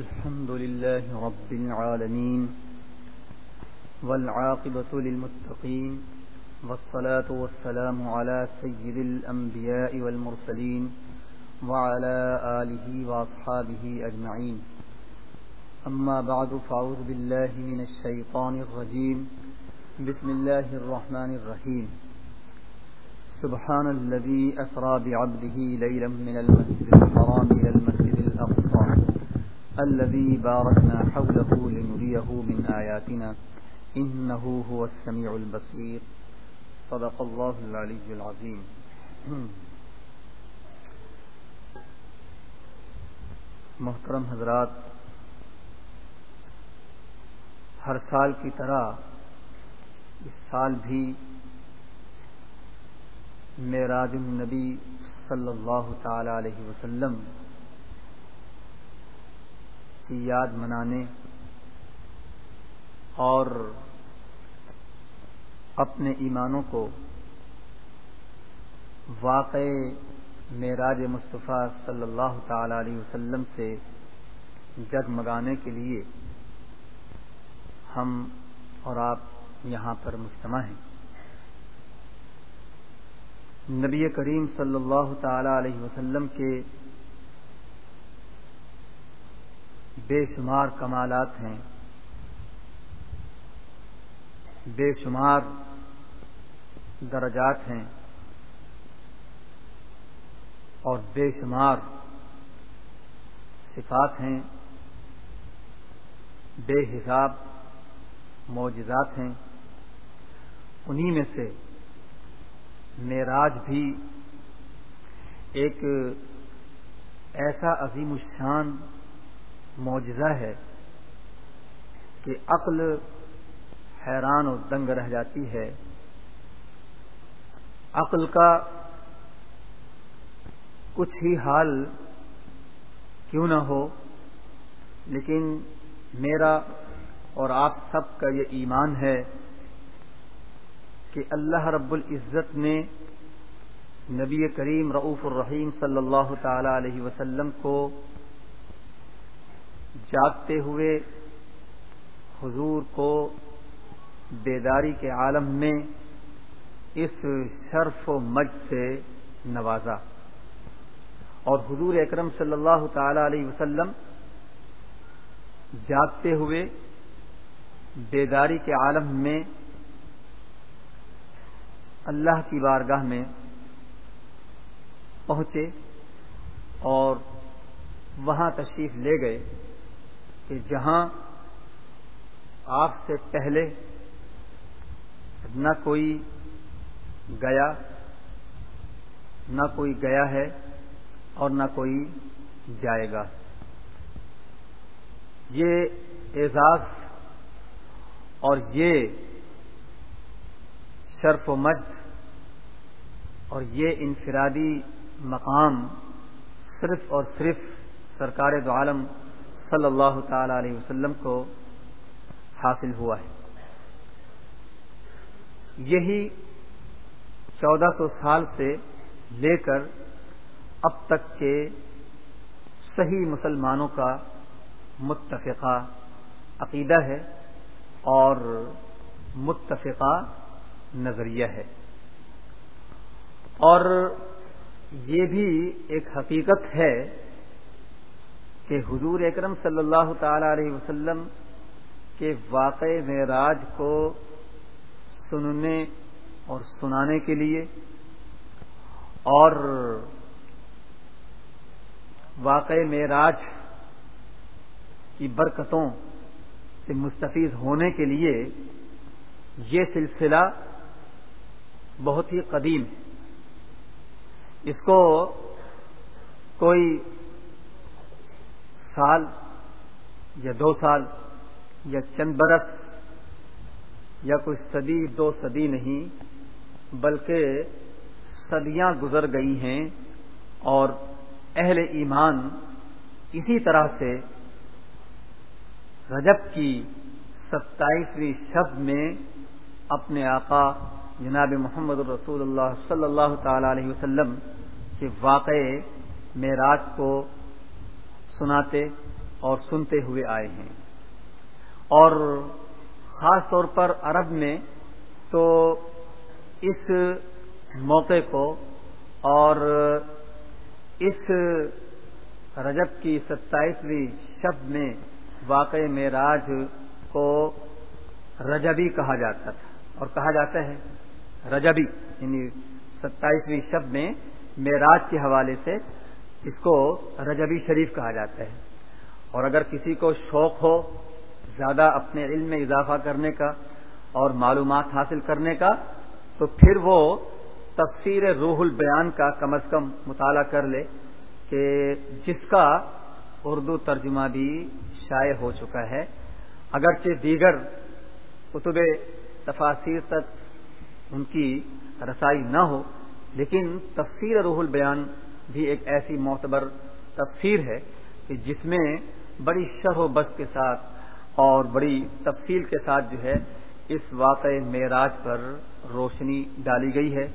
الحمد لله رب العالمين والعاقبة للمتقين والصلاة والسلام على سيد الأنبياء والمرسلين وعلى آله وأصحابه أجمعين. أما بعد، فأعوذ بالله من الشيطان الرجيم. بسم الله الرحمن الرحيم. سبحان الذي أسرى بعبده ليلا من المسجد الحرام إلى المسجد الذي باركنا حوله لنريه من آياتنا إنه هو السميع البصير. صدق الله العلي العظيم. محترم حضرات، ہر سال کی طرح اس سال بھی معراج النبی صلی اللہ تعالی علیہ وسلم کی یاد منانے اور اپنے ایمانوں کو واقع معراج مصطفیٰ صلی اللہ تعالی علیہ وسلم سے جگمگانے کے لیے ہم اور آپ یہاں پر مجتمع ہیں۔ نبی کریم صلی اللہ تعالی علیہ وسلم کے بے شمار کمالات ہیں۔ بے شمار درجات ہیں۔ اور بے شمار صفات ہیں۔ بے حساب معجزات ہیں۔ انہی میں سے معراج بھی ایک ایسا عظیم الشان معجزہ ہے کہ عقل حیران اور دنگ رہ جاتی ہے۔ عقل کا کچھ ہی حال کیوں نہ ہو، لیکن میرا اور آپ سب کا یہ ایمان ہے کہ اللہ رب العزت نے نبی کریم رعف الرحیم صلی اللہ تعالی علیہ وسلم کو جاگتے ہوئے حضور کو بیداری کے عالم میں اس شرف و مج سے نوازا۔ اور حضور اکرم صلی اللہ تعالی علیہ وسلم جاگتے ہوئے بیداری کے عالم میں اللہ کی بارگاہ میں پہنچے اور وہاں تشریف لے گئے۔ کہ جہاں آپ سے پہلے نہ کوئی گیا، نہ کوئی گیا ہے اور نہ کوئی جائے گا۔ یہ اعزاز اور یہ شرف و مد اور یہ انفرادی مقام صرف اور صرف سرکار دو عالم صلی اللہ تعالی علیہ وسلم کو حاصل ہوا ہے۔ یہی چودہ سو سال سے لے کر اب تک کے صحیح مسلمانوں کا متفقہ عقیدہ ہے اور متفقہ نظریہ ہے۔ اور یہ بھی ایک حقیقت ہے کہ حضور اکرم صلی اللہ تعالی علیہ وسلم کے واقع معراج کو سننے اور سنانے کے لیے اور واقع معراج کی برکتوں سے مستفیض ہونے کے لیے یہ سلسلہ بہت ہی قدیم ہے۔ اس کو کوئی سال یا دو سال یا چند برس یا کوئی صدی، دو صدی نہیں، بلکہ صدیاں گزر گئی ہیں اور اہل ایمان اسی طرح سے رجب کی ستائیسویں شب میں اپنے آقا جناب محمد الرسول اللہ صلی اللہ تعالی علیہ وسلم کے واقع معراج کو سناتے اور سنتے ہوئے آئے ہیں۔ اور خاص طور پر عرب میں تو اس موقع کو اور اس رجب کی ستائیسویں شب میں واقع معراج کو رجبی کہا جاتا تھا۔ اور کہا جاتا ہے رجبی یعنی ستائیسویں شب میں معراج کے حوالے سے اس کو رجبی شریف کہا جاتا ہے۔ اور اگر کسی کو شوق ہو زیادہ اپنے علم میں اضافہ کرنے کا اور معلومات حاصل کرنے کا، تو پھر وہ تفسیر روح البیان کا کم از کم مطالعہ کر لے کہ جس کا اردو ترجمہ بھی شائع ہو چکا ہے۔ اگرچہ دیگر کتب تفاصیر تک ان کی رسائی نہ ہو، لیکن تفسیر روح البیان بھی ایک ایسی معتبر تفسیر ہے کہ جس میں بڑی شرح و بس کے ساتھ اور بڑی تفصیل کے ساتھ جو ہے اس واقع معراج پر روشنی ڈالی گئی ہے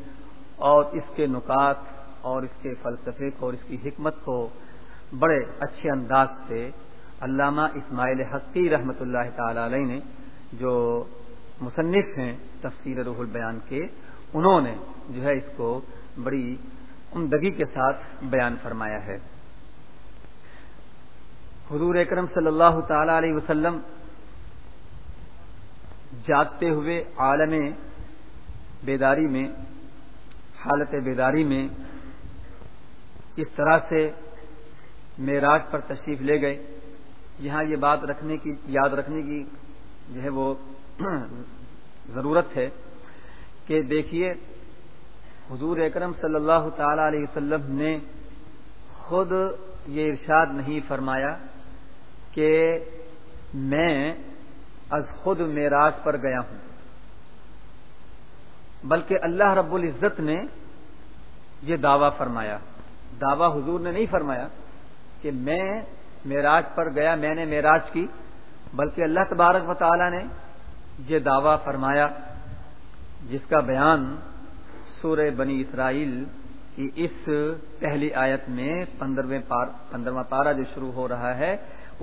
اور اس کے نکات اور اس کے فلسفے کو اور اس کی حکمت کو بڑے اچھے انداز سے علامہ اسماعیل حقی رحمۃ اللہ تعالی علیہ نے جو مصنف ہیں تفسیر روح البیان کے، انہوں نے جو ہے اس کو بڑی عمدگی کے ساتھ بیان فرمایا ہے۔ حضور اکرم صلی اللہ تعالی علیہ وسلم جاگتے ہوئے عالم بیداری میں، حالت بیداری میں اس طرح سے معراج پر تشریف لے گئے۔ یہاں یہ بات رکھنے کی، یاد رکھنے کی جو ہے وہ ضرورت ہے کہ دیکھیے حضور اکرم صلی اللہ تعالی علیہ وسلم نے خود یہ ارشاد نہیں فرمایا کہ میں از خود معراج پر گیا ہوں، بلکہ اللہ رب العزت نے یہ دعویٰ فرمایا۔ دعویٰ حضور نے نہیں فرمایا کہ میں معراج پر گیا، میں نے معراج کی، بلکہ اللہ تبارک و تعالی نے یہ دعویٰ فرمایا، جس کا بیان سورہ بنی اسرائیل کی اس پہلی آیت میں پندرہویں پندرواں پارہ جو شروع ہو رہا ہے،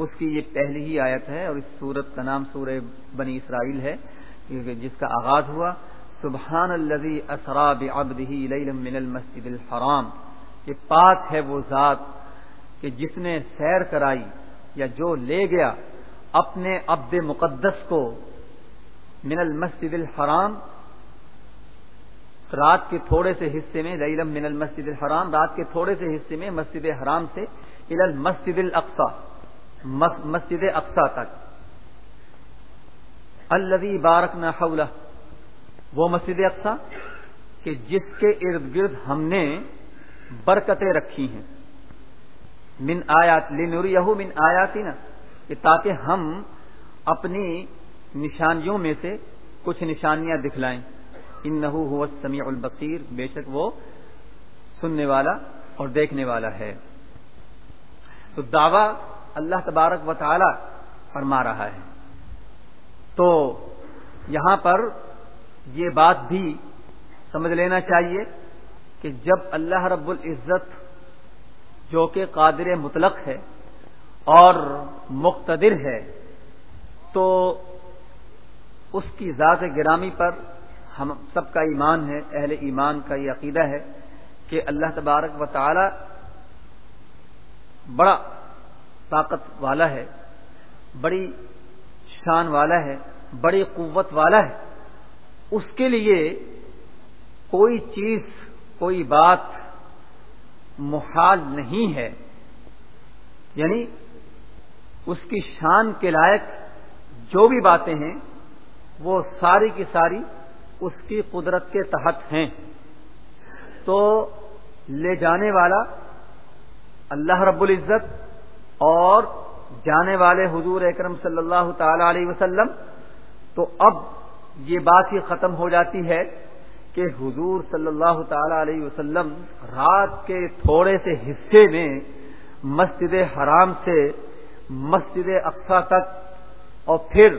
اس کی یہ پہلی ہی آیت ہے اور اس سورت کا نام سورہ بنی اسرائیل ہے جس کا آغاز ہوا، سبحان الذي اسرا بعبده ليلا من المسجد الحرام۔ یہ پاک ہے وہ ذات کہ جس نے سیر کرائی یا جو لے گیا، اپنے عبد مقدس کو من المسجد الحرام رات کے تھوڑے سے حصے میں لیلم من المسجد الحرام، رات کے تھوڑے سے حصے میں مسجد حرام سے الى المسجد الاقصى مسجد اقسا تک۔ الذي بارکنا حوله، وہ مسجد اقسا کہ جس کے ارد گرد ہم نے برکتیں رکھی ہیں۔ من آیات لنوری من آیاتی نا کہ تاکہ ہم اپنی نشانیوں میں سے کچھ نشانیاں دکھلائیں۔ ان نحو سمیع البصیر، بے شک وہ سننے والا اور دیکھنے والا ہے۔ تو دعوی اللہ تبارک و تعالی فرما رہا ہے۔ تو یہاں پر یہ بات بھی سمجھ لینا چاہیے کہ جب اللہ رب العزت جو کہ قادر مطلق ہے اور مقتدر ہے، تو اس کی ذات گرامی پر ہم سب کا ایمان ہے، اہل ایمان کا یہ عقیدہ ہے کہ اللہ تبارک و تعالی بڑا طاقت والا ہے، بڑی شان والا ہے، بڑی قوت والا ہے۔ اس کے لیے کوئی چیز، کوئی بات محال نہیں ہے۔ یعنی اس کی شان کے لائق جو بھی باتیں ہیں، وہ ساری کی ساری اس کی قدرت کے تحت ہیں۔ تو لے جانے والا اللہ رب العزت اور جانے والے حضور اکرم صلی اللہ تعالی علیہ وسلم، تو اب یہ بات ہی ختم ہو جاتی ہے کہ حضور صلی اللہ تعالی علیہ وسلم رات کے تھوڑے سے حصے میں مسجد حرام سے مسجد اقسا تک اور پھر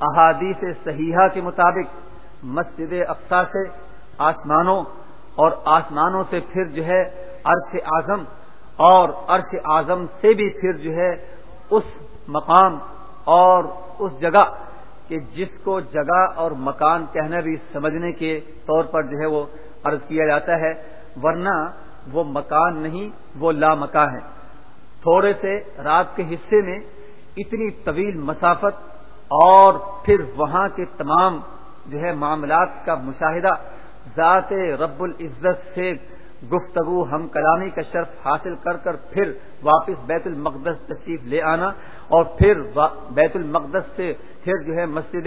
احادیث صحیحہ کے مطابق مسجد اقسا سے آسمانوں اور آسمانوں سے پھر جو ہے عرش اعظم اور عرش اعظم سے بھی پھر جو ہے اس مقام اور اس جگہ کہ جس کو جگہ اور مکان کہنا بھی سمجھنے کے طور پر جو ہے وہ عرض کیا جاتا ہے، ورنہ وہ مکان نہیں، وہ لا مکان ہے۔ تھوڑے سے رات کے حصے میں اتنی طویل مسافت اور پھر وہاں کے تمام جو ہے معاملات کا مشاہدہ ذات رب العزت سے گفتگو، ہم کلامی کا شرف حاصل کر کر پھر واپس بیت المقدس تشریف لے آنا اور پھر بیت المقدس سے پھر جو ہے مسجد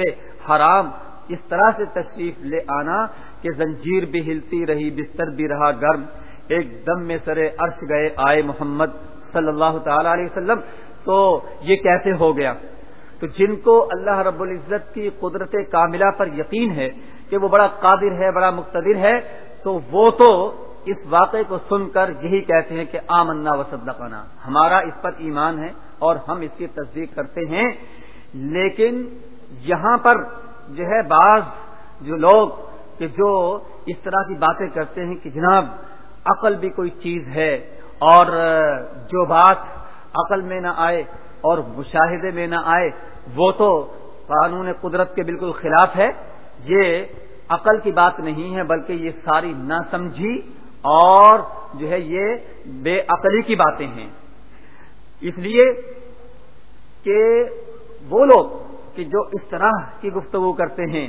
حرام اس طرح سے تشریف لے آنا کہ زنجیر بھی ہلتی رہی، بستر بھی رہا گرم، ایک دم میں سرے عرش گئے آئے محمد صلی اللہ تعالی علیہ وسلم۔ تو یہ کیسے ہو گیا؟ تو جن کو اللہ رب العزت کی قدرت کاملہ پر یقین ہے کہ وہ بڑا قادر ہے، بڑا مقتدر ہے، تو وہ تو اس واقعے کو سن کر یہی کہتے ہیں کہ آمنا و صدقنا، ہمارا اس پر ایمان ہے اور ہم اس کی تصدیق کرتے ہیں۔ لیکن یہاں پر جو ہے بعض جو لوگ کہ جو اس طرح کی باتیں کرتے ہیں کہ جناب عقل بھی کوئی چیز ہے اور جو بات عقل میں نہ آئے اور مشاہدے میں نہ آئے، وہ تو قانون قدرت کے بالکل خلاف ہے۔ یہ عقل کی بات نہیں ہے، بلکہ یہ ساری نہ سمجھی اور جو ہے یہ بے عقلی کی باتیں ہیں۔ اس لیے کہ وہ لوگ کہ جو اس طرح کی گفتگو کرتے ہیں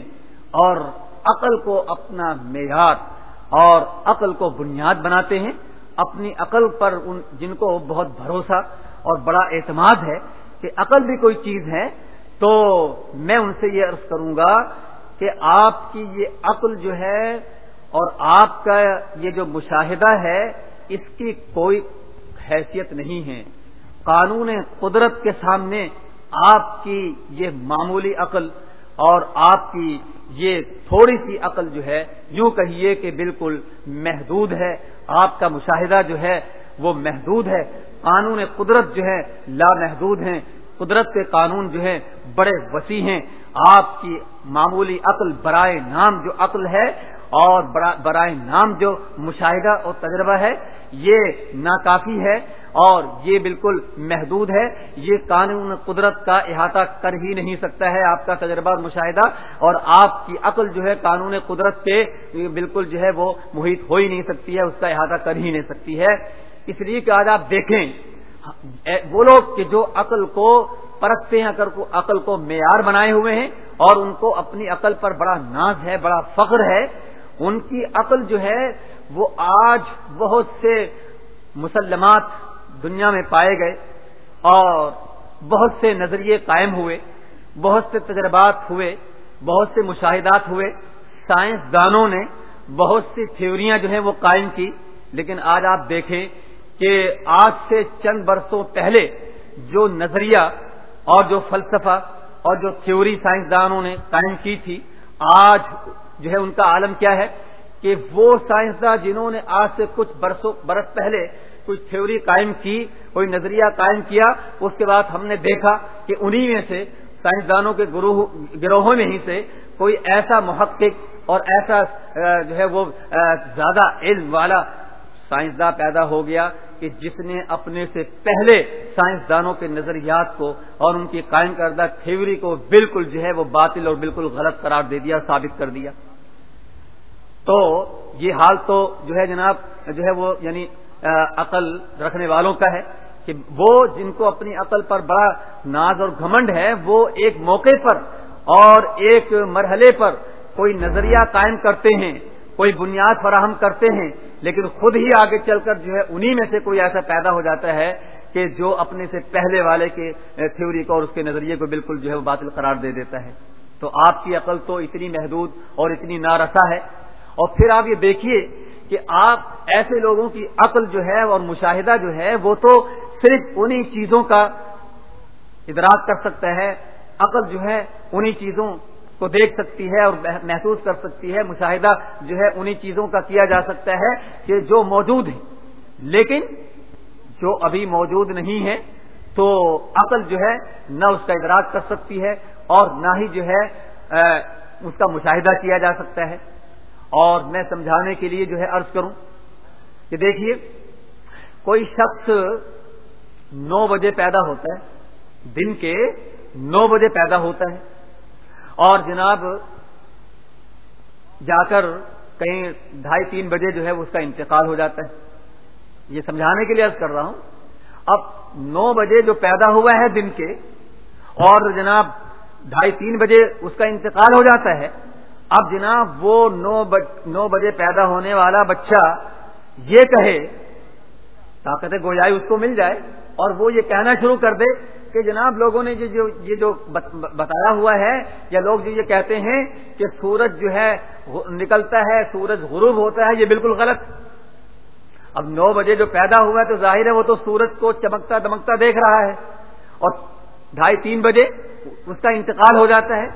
اور عقل کو اپنا معیار اور عقل کو بنیاد بناتے ہیں، اپنی عقل پر ان، جن کو بہت بھروسہ اور بڑا اعتماد ہے کہ عقل بھی کوئی چیز ہے، تو میں ان سے یہ عرض کروں گا کہ آپ کی یہ عقل جو ہے اور آپ کا یہ جو مشاہدہ ہے، اس کی کوئی حیثیت نہیں ہے۔ قانون قدرت کے سامنے آپ کی یہ معمولی عقل اور آپ کی یہ تھوڑی سی عقل جو ہے، یوں کہیے کہ بالکل محدود ہے۔ آپ کا مشاہدہ جو ہے، وہ محدود ہے۔ قانون قدرت جو ہے لا محدود ہیں، قدرت کے قانون جو ہے بڑے وسیع ہیں۔ آپ کی معمولی عقل برائے نام جو عقل ہے اور برائے نام جو مشاہدہ اور تجربہ ہے، یہ ناکافی ہے اور یہ بالکل محدود ہے۔ یہ قانون قدرت کا احاطہ کر ہی نہیں سکتا ہے آپ کا تجربہ اور مشاہدہ اور آپ کی عقل جو ہے قانون قدرت کے بالکل جو ہے وہ محیط ہو ہی نہیں سکتی ہے، اس کا احاطہ کر ہی نہیں سکتی ہے۔ اس لیے کہ آج آپ دیکھیں وہ لوگ کہ جو عقل کو پرکھتے ہیں عقل کو معیار بنائے ہوئے ہیں اور ان کو اپنی عقل پر بڑا ناز ہے، بڑا فخر ہے، ان کی عقل جو ہے، وہ آج بہت سے مسلمات دنیا میں پائے گئے اور بہت سے نظریے قائم ہوئے، بہت سے تجربات ہوئے، بہت سے مشاہدات ہوئے سائنس دانوں نے بہت سی تھیوریاں جو ہیں وہ قائم کی، لیکن آج آپ دیکھیں کہ آج سے چند برسوں پہلے جو نظریہ اور جو فلسفہ اور جو تھیوری سائنسدانوں نے قائم کی تھی، آج جو ہے ان کا عالم کیا ہے کہ وہ سائنسداں جنہوں نے آج سے کچھ برسوں، برس پہلے کچھ تھیوری قائم کی، کوئی نظریہ قائم کیا، اس کے بعد ہم نے دیکھا کہ انہی میں سے سائنسدانوں کے گروہوں میں ہی سے کوئی ایسا محقق اور ایسا، جو ہے وہ زیادہ علم والا سائنسداں پیدا ہو گیا۔ کہ جس نے اپنے سے پہلے سائنسدانوں کے نظریات کو اور ان کی قائم کردہ تھیوری کو بالکل جو ہے وہ باطل اور بالکل غلط قرار دے دیا، ثابت کر دیا۔ تو یہ حال تو جو ہے جناب، جو ہے وہ یعنی عقل رکھنے والوں کا ہے کہ وہ جن کو اپنی عقل پر بڑا ناز اور گھمنڈ ہے، وہ ایک موقع پر اور ایک مرحلے پر کوئی نظریہ قائم کرتے ہیں۔ کوئی بنیاد فراہم کرتے ہیں، لیکن خود ہی آگے چل کر جو ہے انہی میں سے کوئی ایسا پیدا ہو جاتا ہے کہ جو اپنے سے پہلے والے کے تھیوری کو اور اس کے نظریے کو بالکل جو ہے وہ باطل قرار دے دیتا ہے۔ تو آپ کی عقل تو اتنی محدود اور اتنی نارسا ہے۔ اور پھر آپ یہ دیکھیے کہ آپ ایسے لوگوں کی عقل جو ہے اور مشاہدہ جو ہے وہ تو صرف انہی چیزوں کا ادراک کر سکتا ہے۔ عقل جو ہے انہی چیزوں کو دیکھ سکتی ہے اور محسوس کر سکتی ہے، مشاہدہ جو ہے انہی چیزوں کا کیا جا سکتا ہے کہ جو موجود ہیں۔ لیکن جو ابھی موجود نہیں ہے تو عقل جو ہے نہ اس کا ادراک کر سکتی ہے اور نہ ہی جو ہے اس کا مشاہدہ کیا جا سکتا ہے۔ اور میں سمجھانے کے لیے جو ہے عرض کروں کہ دیکھیے، کوئی شخص نو بجے پیدا ہوتا ہے، دن کے نو بجے پیدا ہوتا ہے۔ اور جناب جا کر کہیں ڈھائی تین بجے جو ہے اس کا انتقال ہو جاتا ہے۔ یہ سمجھانے کے لیے عرض کر رہا ہوں۔ اب نو بجے جو پیدا ہوا ہے دن کے اور جناب ڈھائی تین بجے اس کا انتقال ہو جاتا ہے، اب جناب وہ نو بجے پیدا ہونے والا بچہ یہ کہے، طاقت گویائی اس کو مل جائے۔ اور وہ یہ کہنا شروع کر دے کہ جناب لوگوں نے یہ جو بتایا ہوا ہے، یا لوگ جو یہ کہتے ہیں کہ سورج جو ہے نکلتا ہے، سورج غروب ہوتا ہے، یہ بالکل غلط۔ اب نو بجے جو پیدا ہوا ہے تو ظاہر ہے وہ تو سورج کو چمکتا دمکتا دیکھ رہا ہے۔ اور ڈھائی تین بجے اس کا انتقال ہو جاتا ہے۔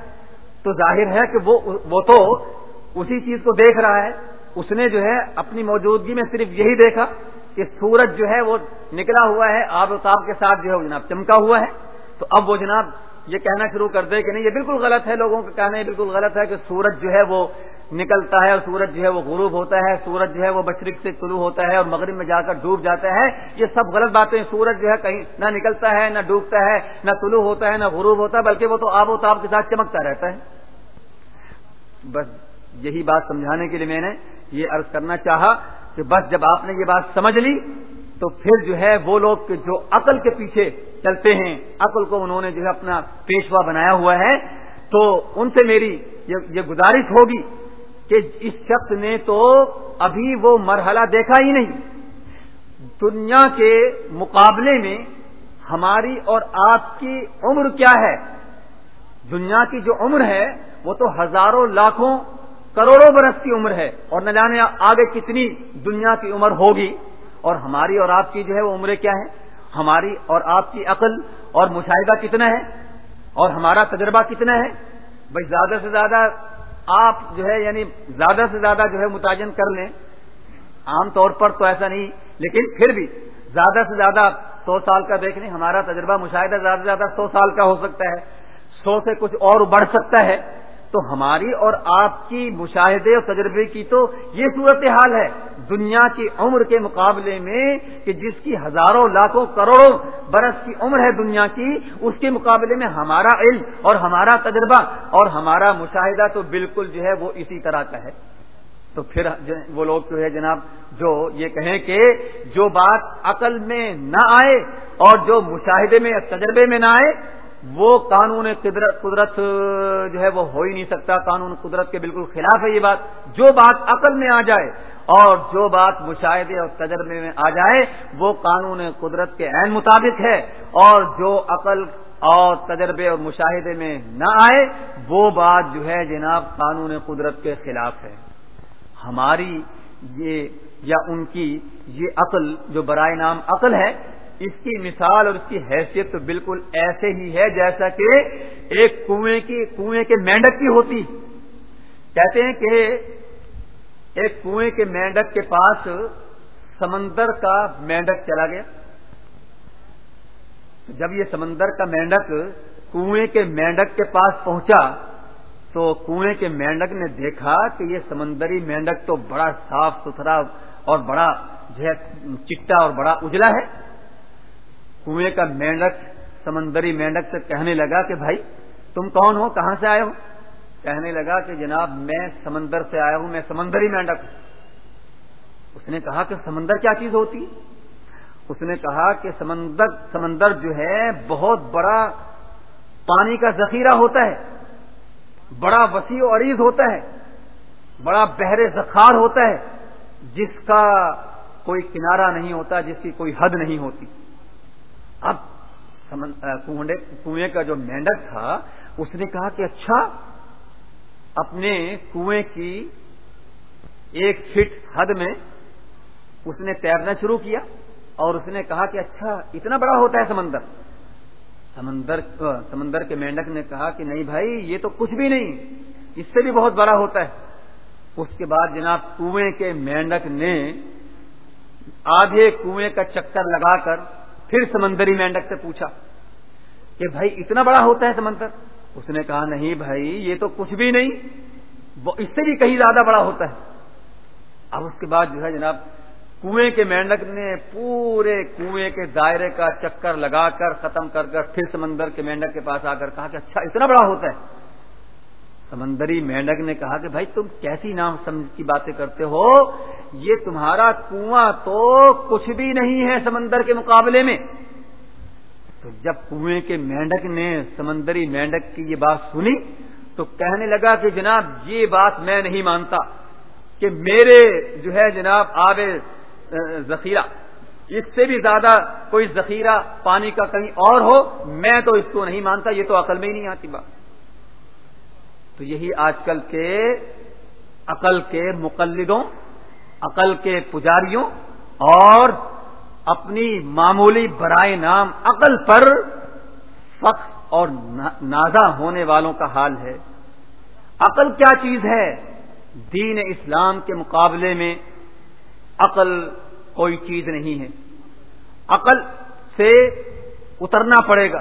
تو ظاہر ہے کہ وہ تو اسی چیز کو دیکھ رہا ہے۔ اس نے جو ہے اپنی موجودگی میں صرف یہی دیکھا۔ کہ سورج جو ہے وہ نکلا ہوا ہے، آب و تاب کے ساتھ جو ہے جناب چمکا ہوا ہے۔ تو اب وہ جناب یہ کہنا شروع کر دے کہ نہیں، یہ بالکل غلط ہے، لوگوں کا کہنا یہ بالکل غلط ہے کہ سورج جو ہے وہ نکلتا ہے اور سورج جو ہے وہ غروب ہوتا ہے، سورج جو ہے وہ مشرق سے طلوع ہوتا ہے اور مغرب میں جا کر ڈوب جاتا ہے۔ یہ سب غلط باتیں سورج جو ہے کہیں نہ نکلتا ہے، نہ ڈوبتا ہے، نہ طلوع ہوتا ہے، نہ غروب ہوتا ہے، بلکہ وہ تو آب و تاب کے ساتھ چمکتا رہتا ہے۔ بس یہی بات سمجھانے کے لیے میں نے یہ عرض کرنا چاہا۔ کہ بس جب آپ نے یہ بات سمجھ لی تو پھر جو ہے وہ لوگ جو عقل کے پیچھے چلتے ہیں، عقل کو انہوں نے جو ہے اپنا پیشوا بنایا ہوا ہے، تو ان سے میری یہ گزارش ہوگی کہ اس شخص نے تو ابھی وہ مرحلہ دیکھا ہی نہیں۔ دنیا کے مقابلے میں ہماری اور آپ کی عمر کیا ہے؟ دنیا کی جو عمر ہے وہ تو ہزاروں لاکھوں کروڑوں برس کی عمر ہے اور نہ جانے آگے کتنی دنیا کی عمر ہوگی اور ہماری اور آپ کی جو ہے وہ عمریں کیا ہے ہماری اور آپ کی عقل اور مشاہدہ کتنا ہے؟ اور ہمارا تجربہ کتنا ہے؟ بھائی زیادہ سے زیادہ آپ جو ہے یعنی زیادہ سے زیادہ جو ہے متعین کر لیں۔ عام طور پر تو ایسا نہیں، لیکن پھر بھی زیادہ سے زیادہ سو سال کا دیکھ لیں، ہمارا تجربہ مشاہدہ زیادہ سے زیادہ سو سال کا ہو سکتا ہے۔ سو سے کچھ اور بڑھ سکتا ہے۔ تو ہماری اور آپ کی مشاہدے اور تجربے کی تو یہ صورت حال ہے۔ دنیا کی عمر کے مقابلے میں کہ جس کی ہزاروں، لاکھوں، کروڑوں برس کی عمر ہے دنیا کی، اس کے مقابلے میں ہمارا علم اور ہمارا تجربہ اور ہمارا مشاہدہ تو بالکل جو ہے وہ اسی طرح کا ہے۔ تو پھر وہ لوگ جو ہے جناب جو یہ کہیں کہ جو بات عقل میں نہ آئے اور جو مشاہدے میں تجربے میں نہ آئے وہ قانون قدرت جو ہے وہ ہو ہی نہیں سکتا۔ قانون قدرت کے بالکل خلاف ہے یہ بات۔ جو بات عقل میں آ جائے اور جو بات مشاہدے اور تجربے میں آ جائے، وہ قانون قدرت کے عین مطابق ہے۔ اور جو عقل اور تجربے اور مشاہدے میں نہ آئے، وہ بات جو ہے جناب قانون قدرت کے خلاف ہے۔ ہماری یہ یا ان کی یہ عقل جو برائے نام عقل ہے اس کی مثال اور اس کی حیثیت تو بالکل ایسے ہی ہے جیسا کہ ایک کنویں کی، کنویں کے مینڈک کی ہوتی۔ کہتے ہیں کہ ایک کنویں کے مینڈک کے پاس سمندر کا مینڈک چلا گیا۔ جب یہ سمندر کا مینڈک کنویں کے مینڈک کے پاس پہنچا تو کنویں کے مینڈک نے دیکھا کہ یہ سمندری مینڈک تو بڑا صاف ستھرا اور بڑا جو ہے چٹا اور بڑا اجلا ہے۔ کنویں کا مینڈک، سمندری مینڈک سے کہنے لگا کہ بھائی، تم کون ہو؟ کہاں سے آئے ہو؟ کہنے لگا کہ جناب، میں سمندر سے آیا ہوں، میں سمندری مینڈک ہوں۔ اس نے کہا کہ سمندر کیا چیز ہوتی؟ اس نے کہا کہ سمندر سمندر جو ہے، بہت بڑا پانی کا ذخیرہ ہوتا ہے۔ بڑا وسیع و عریض ہوتا ہے۔ بڑا بحر زخار ہوتا ہے۔ جس کا کوئی کنارہ نہیں ہوتا، جس کی کوئی حد نہیں ہوتی۔ اب کنویں کا جو مینڈک تھا، اس نے کہا کہ اچھا اپنے کنویں کی ایک فٹ حد میں اس نے تیرنا شروع کیا اور اس نے کہا کہ اچھا اتنا بڑا ہوتا ہے سمندر۔ سمندر سمندر کے مینڈک نے کہا کہ نہیں بھائی، یہ تو کچھ بھی نہیں، اس سے بھی بہت بڑا ہوتا ہے۔ اس کے بعد جناب کنویں کے مینڈک نے آدھے کنویں کا چکر لگا کر پھر سمندری مینڈک سے پوچھا کہ بھائی اتنا بڑا ہوتا ہے سمندر؟ اس نے کہا نہیں بھائی، یہ تو کچھ بھی نہیں۔ وہ اس سے بھی کہیں زیادہ بڑا ہوتا ہے۔ اب اس کے بعد جو ہے جناب، کنویں کے مینڈک نے پورے کنویں کے دائرے کا چکر لگا کر ختم کر کر پھر سمندر کے مینڈک کے پاس آ کر کہا کہ اچھا اتنا بڑا ہوتا ہے۔ سمندری مینڈک نے کہا کہ بھائی تم کیسی نام سمجھ کی باتیں کرتے ہو؟ یہ تمہارا کنواں تو کچھ بھی نہیں ہے سمندر کے مقابلے میں۔ تو جب کنویں کے مینڈک نے سمندری مینڈک کی یہ بات سنی، تو کہنے لگا کہ جناب یہ بات میں نہیں مانتا کہ میرے جو ہے جناب آب ذخیرہ، اس سے بھی زیادہ کوئی ذخیرہ پانی کا کہیں اور ہو، میں تو اس کو نہیں مانتا، یہ تو عقل میں ہی نہیں آتی بات۔ تو یہی آج کل کے عقل کے مقلدوں، عقل کے پجاریوں اور اپنی معمولی برائے نام عقل پر فخر اور نازا ہونے والوں کا حال ہے۔ عقل کیا چیز ہے؟ دین اسلام کے مقابلے میں عقل کوئی چیز نہیں ہے۔ عقل سے اترنا پڑے گا۔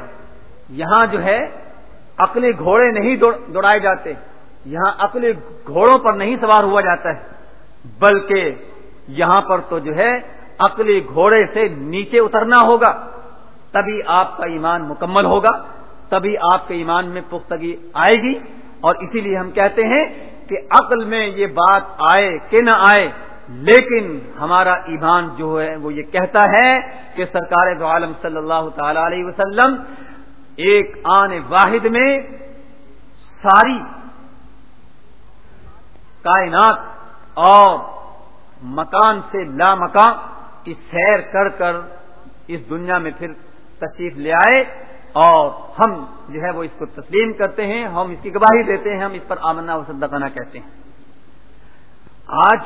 یہاں جو ہے عقلی گھوڑے نہیں دوڑائے جاتے، یہاں عقلی گھوڑوں پر نہیں سوار ہوا جاتا ہے، بلکہ یہاں پر تو جو ہے عقلی گھوڑے سے نیچے اترنا ہوگا، تبھی آپ کا ایمان مکمل ہوگا، تبھی آپ کے ایمان میں پختگی آئے گی۔ اور اسی لیے ہم کہتے ہیں کہ عقل میں یہ بات آئے کہ نہ آئے، لیکن ہمارا ایمان جو ہے وہ یہ کہتا ہے کہ سرکار دو عالم صلی اللہ تعالی علیہ وسلم ایک آن واحد میں ساری کائنات اور مکان سے لا مکان کی سیر کر کر اس دنیا میں پھر تشریف لے آئے اور ہم جو ہے وہ اس کو تسلیم کرتے ہیں، ہم اس کی گواہی دیتے ہیں، ہم اس پر آمنا و صدقانہ کہتے ہیں۔ آج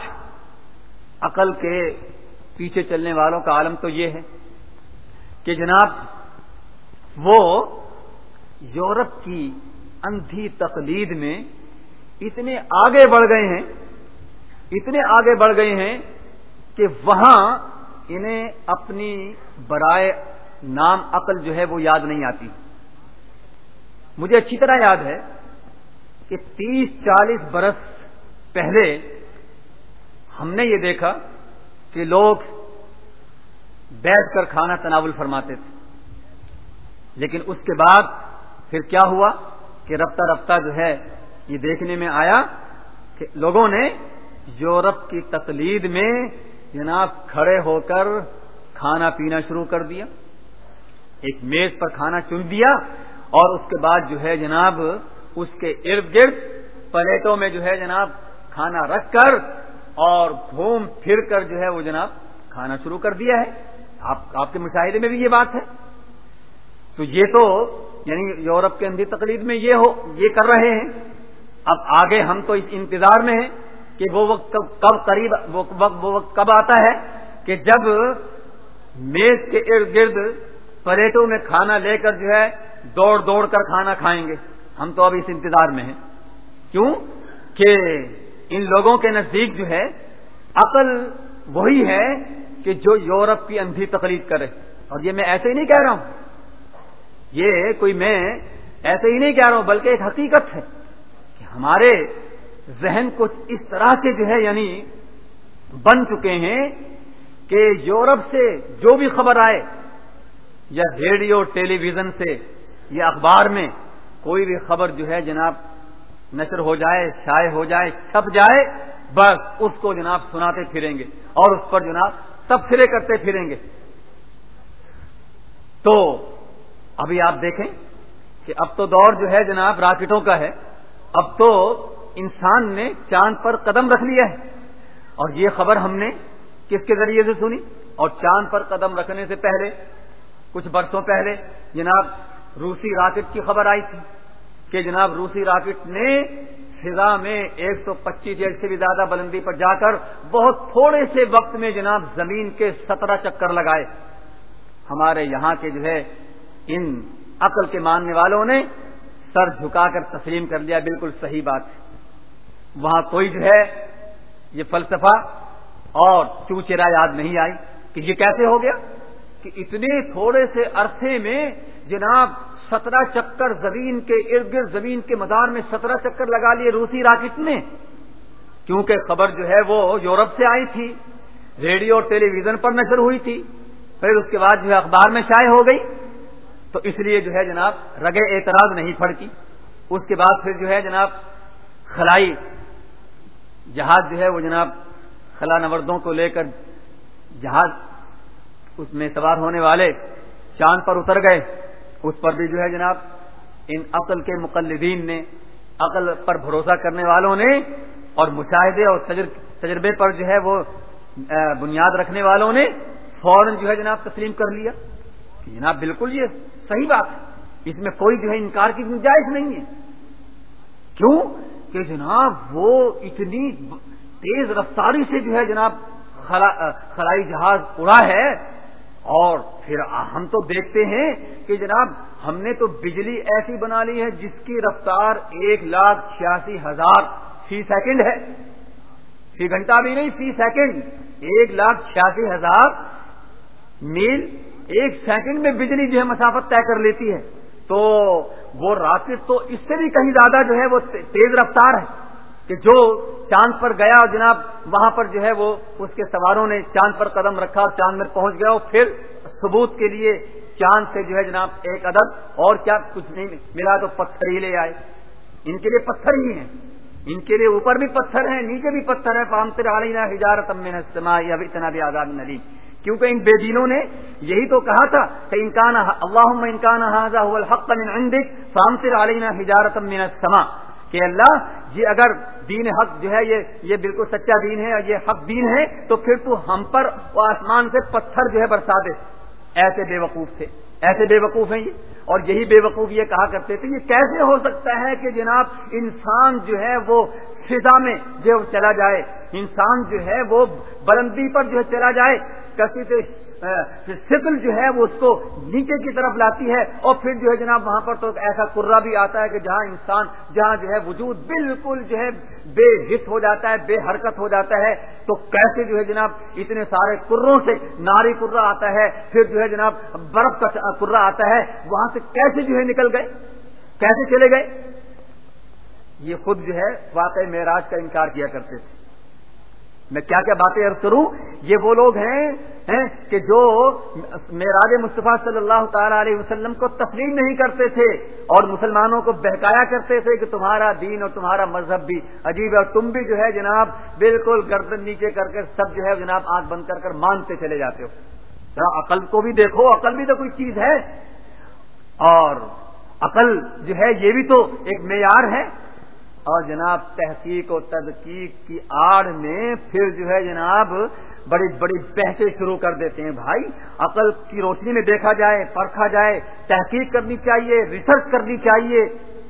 عقل کے پیچھے چلنے والوں کا عالم تو یہ ہے کہ جناب وہ یورپ کی اندھی تقلید میں اتنے آگے بڑھ گئے ہیں، اتنے آگے بڑھ گئے ہیں کہ وہاں انہیں اپنی برائے نام عقل جو ہے وہ یاد نہیں آتی۔ مجھے اچھی طرح یاد ہے کہ تیس چالیس برس پہلے ہم نے یہ دیکھا کہ لوگ بیٹھ کر کھانا تناول فرماتے تھے، لیکن اس کے بعد پھر کیا ہوا کہ رفتہ رفتہ جو ہے یہ دیکھنے میں آیا کہ لوگوں نے یورپ کی تقلید میں جناب کھڑے ہو کر کھانا پینا شروع کر دیا، ایک میز پر کھانا چن دیا اور اس کے بعد جو ہے جناب اس کے ارد گرد پلیٹوں میں جو ہے جناب کھانا رکھ کر اور گھوم پھر کر جو ہے وہ جناب کھانا شروع کر دیا ہے۔ آپ آپ کے مشاہدے میں بھی یہ بات ہے۔ تو یہ تو یعنی یورپ کے اندھی تقریب میں یہ ہو، یہ کر رہے ہیں۔ اب آگے ہم تو اس انتظار میں ہیں کہ وہ وقت کب قریب وہ وقت کب آتا ہے کہ جب میز کے ارد گرد پلیٹوں میں کھانا لے کر جو ہے دوڑ دوڑ کر کھانا کھائیں گے۔ ہم تو اب اس انتظار میں ہیں۔ کیوں؟ کہ ان لوگوں کے نزدیک جو ہے عقل وہی ہے کہ جو یورپ کی اندھی تقلید کرے۔ اور یہ میں ایسے ہی نہیں کہہ رہا ہوں۔ یہ کوئی میں ایسے ہی نہیں کہہ رہا ہوں، بلکہ ایک حقیقت ہے کہ ہمارے ذہن کچھ اس طرح کے جو ہے یعنی بن چکے ہیں کہ یورپ سے جو بھی خبر آئے، یا ریڈیو ٹیلی ویژن سے، یا اخبار میں کوئی بھی خبر جو ہے جناب نشر ہو جائے، شائع ہو جائے، چھپ جائے، بس اس کو جناب سناتے پھریں گے اور اس پر جناب سب پھرے کرتے پھریں گے۔ تو ابھی آپ دیکھیں کہ اب تو دور جو ہے جناب راکٹوں کا ہے، اب تو انسان نے چاند پر قدم رکھ لیا ہے۔ اور یہ خبر ہم نے کس کے ذریعے سے سنی؟ اور چاند پر قدم رکھنے سے پہلے، کچھ برسوں پہلے جناب روسی راکٹ کی خبر آئی تھی کہ جناب روسی راکٹ نے فضا میں ایک سو پچیس ایک سے بھی زیادہ بلندی پر جا کر بہت تھوڑے سے وقت میں جناب زمین کے سترہ چکر لگائے۔ ہمارے یہاں کے جو ہے ان عقل کے ماننے والوں نے سر جھکا کر تسلیم کر لیا، بالکل صحیح بات ہے۔ وہاں کوئی جو ہے، یہ فلسفہ اور چوچرا یاد نہیں آئی کہ یہ کیسے ہو گیا؟ کہ اتنے تھوڑے سے عرصے میں جناب سترہ چکر زمین کے ارد گرد، زمین کے مدار میں سترہ چکر لگا لیے روسی راکٹ نے کیونکہ خبر جو ہے وہ یورپ سے آئی تھی، ریڈیو اور ٹیلی ویژن پر نشر ہوئی تھی۔ پھر اس کے بعد جو ہے اخبار میں شائع ہو گئی۔ تو اس لیے جو ہے جناب رگے اعتراض نہیں پھڑکی۔ اس کے بعد پھر جو ہے جناب خلائی، جہاز جو ہے وہ جناب خلا نوردوں کو لے کر جہاز اس میں سوار ہونے والے چاند پر اتر گئے۔ اس پر بھی جو ہے جناب ان عقل کے مقلدین نے عقل پر بھروسہ کرنے والوں نے اور مشاہدے اور تجربے پر جو ہے وہ بنیاد رکھنے والوں نے فوراً جو ہے جناب تسلیم کر لیا۔ جناب بالکل یہ صحیح بات ہے۔ اس میں کوئی جو ہے انکار کی گنجائش نہیں ہے۔ کیوں؟ کہ جناب وہ اتنی تیز رفتاری سے جو ہے جناب خلائی جہاز اڑا ہے۔ اور پھر ہم تو دیکھتے ہیں کہ جناب ہم نے تو بجلی ایسی بنا لی ہے جس کی رفتار ایک لاکھ چھیاسی ہزار فی سیکنڈ ہے۔ فی گھنٹہ بھی نہیں، فی سیکنڈ۔ ایک لاکھ چھیاسی ہزار میل ایک سیکنڈ میں بجلی جو ہے مسافت طے کر لیتی ہے۔ تو وہ راکٹ تو اس سے بھی کہیں زیادہ جو ہے وہ تیز رفتار ہے کہ جو چاند پر گیا جناب، وہاں پر جو ہے وہ اس کے سواروں نے چاند پر قدم رکھا اور چاند میں پہنچ گیا اور پھر ثبوت کے لیے چاند سے جو ہے جناب ایک عدد اور کیا کچھ نہیں ملا تو پتھر ہی لے آئے۔ ان کے لیے پتھر ہی ہیں۔ ان کے لیے اوپر بھی پتھر ہیں، نیچے بھی پتھر ہے پامتر علینا ہجارت ابھی اتنا بھی آزاد نلی کیونکہ ان بے دینوں نے یہی تو کہا تھا کہ انکان اللہ انکان الحق من عندك فامتر علینا ہجارت من السماء کہ اللہ، یہ اگر دین حق جو ہے، یہ یہ بالکل سچا دین ہے اور یہ حق دین ہے، تو پھر تو ہم پر آسمان سے پتھر جو ہے برسا دے۔ ایسے بے وقوف تھے۔ ایسے بے وقوف ہیں یہ۔ اور یہی بے وقوف یہ کہا کرتے تھے۔ یہ کیسے ہو سکتا ہے کہ جناب انسان جو ہے وہ فضا میں جو چلا جائے؟ انسان جو ہے وہ بلندی پر جو ہے چلا جائے۔ کسی سے سکل جو ہے وہ اس کو نیچے کی طرف لاتی ہے اور پھر جو ہے جناب وہاں پر تو ایسا کرا بھی آتا ہے کہ جہاں انسان، جہاں جو ہے وجود بالکل جو ہے بے حص ہو جاتا ہے، بے حرکت ہو جاتا ہے، تو کیسے جو ہے جناب اتنے سارے کروں سے ناری کرا آتا ہے، پھر جو ہے جناب برف کا کرا آتا ہے، وہاں سے کیسے جو ہے نکل گئے؟ کیسے چلے گئے؟ یہ خود جو ہے واقعی معراج کا انکار کیا کرتے تھے۔ میں کیا کیا باتیں عرض کروں؟ یہ وہ لوگ ہیں کہ جو معراج مصطفیٰ صلی اللہ تعالی علیہ وسلم کو تسلیم نہیں کرتے تھے اور مسلمانوں کو بہکایا کرتے تھے کہ تمہارا دین اور تمہارا مذہب بھی عجیب ہے اور تم بھی جو ہے جناب بالکل گردن نیچے کر کے سب جو ہے جناب آنکھ بند کر کر مانتے چلے جاتے ہو۔ ذرا عقل کو بھی دیکھو، عقل بھی تو کوئی چیز ہے۔ اور عقل جو ہے یہ بھی تو ایک معیار ہے۔ اور جناب تحقیق و تدقیق کی آڑ میں پھر جو ہے جناب بڑی بڑی بحثیں شروع کر دیتے ہیں بھائی۔ عقل کی روشنی میں دیکھا جائے، پرکھا جائے، تحقیق کرنی چاہیے ریسرچ کرنی چاہیے۔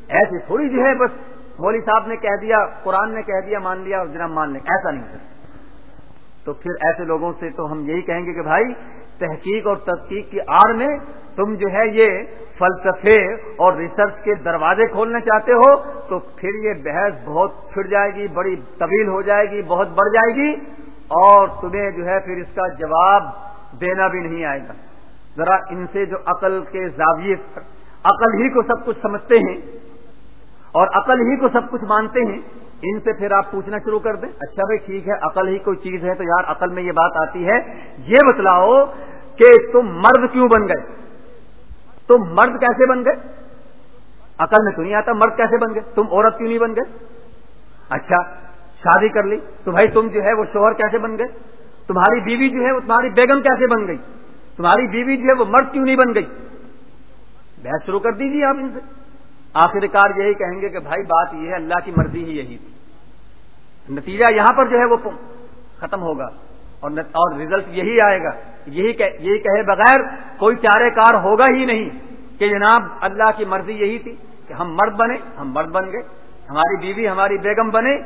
ایسی تھوڑی جو ہے بس مولوی صاحب نے کہہ دیا، قرآن نے کہہ دیا، مان لیا اور جناب مان لیں۔ ایسا نہیں کرتا تو پھر ایسے لوگوں سے تو ہم یہی کہیں گے کہ بھائی، تحقیق اور تحقیق کی آڑ میں تم جو ہے یہ فلسفے اور ریسرچ کے دروازے کھولنا چاہتے ہو، تو پھر یہ بحث بہت پھر جائے گی، بڑی طویل ہو جائے گی، بہت بڑھ جائے گی اور تمہیں جو ہے پھر اس کا جواب دینا بھی نہیں آئے گا۔ ذرا ان سے جو عقل کے زاویے عقل ہی کو سب کچھ سمجھتے ہیں اور عقل ہی کو سب کچھ مانتے ہیں ان سے پھر آپ پوچھنا شروع کر دیں۔ اچھا بھائی، ٹھیک ہے، عقل ہی کوئی چیز ہے تو یار عقل میں یہ بات آتی ہے۔ یہ بتلاؤ کہ تم مرد کیوں بن گئے؟ تم مرد کیسے بن گئے؟ عقل میں تو نہیں آتا مرد کیسے بن گئے؟ تم عورت کیوں نہیں بن گئے؟ اچھا شادی کر لی۔ تو بھائی، تم جو ہے وہ شوہر کیسے بن گئے؟ تمہاری بیوی جو ہے وہ تمہاری بیگم کیسے بن گئی؟ تمہاری بیوی جو ہے وہ مرد کیوں نہیں بن گئی؟ بحث شروع کر دیجیے آپ ان سے۔ آخر کار یہی کہیں گے کہ بھائی بات یہ ہے، اللہ کی مرضی ہی یہی تھی۔ نتیجہ یہاں پر جو ہے وہ ختم ہوگا اور اور رزلٹ یہی آئے گا۔ یہی یہی کہے بغیر کوئی چارے کار ہوگا ہی نہیں کہ جناب اللہ کی مرضی یہی تھی کہ ہم مرد بنے، ہم مرد بن گئے، ہماری بیوی، ہماری بیگم بنے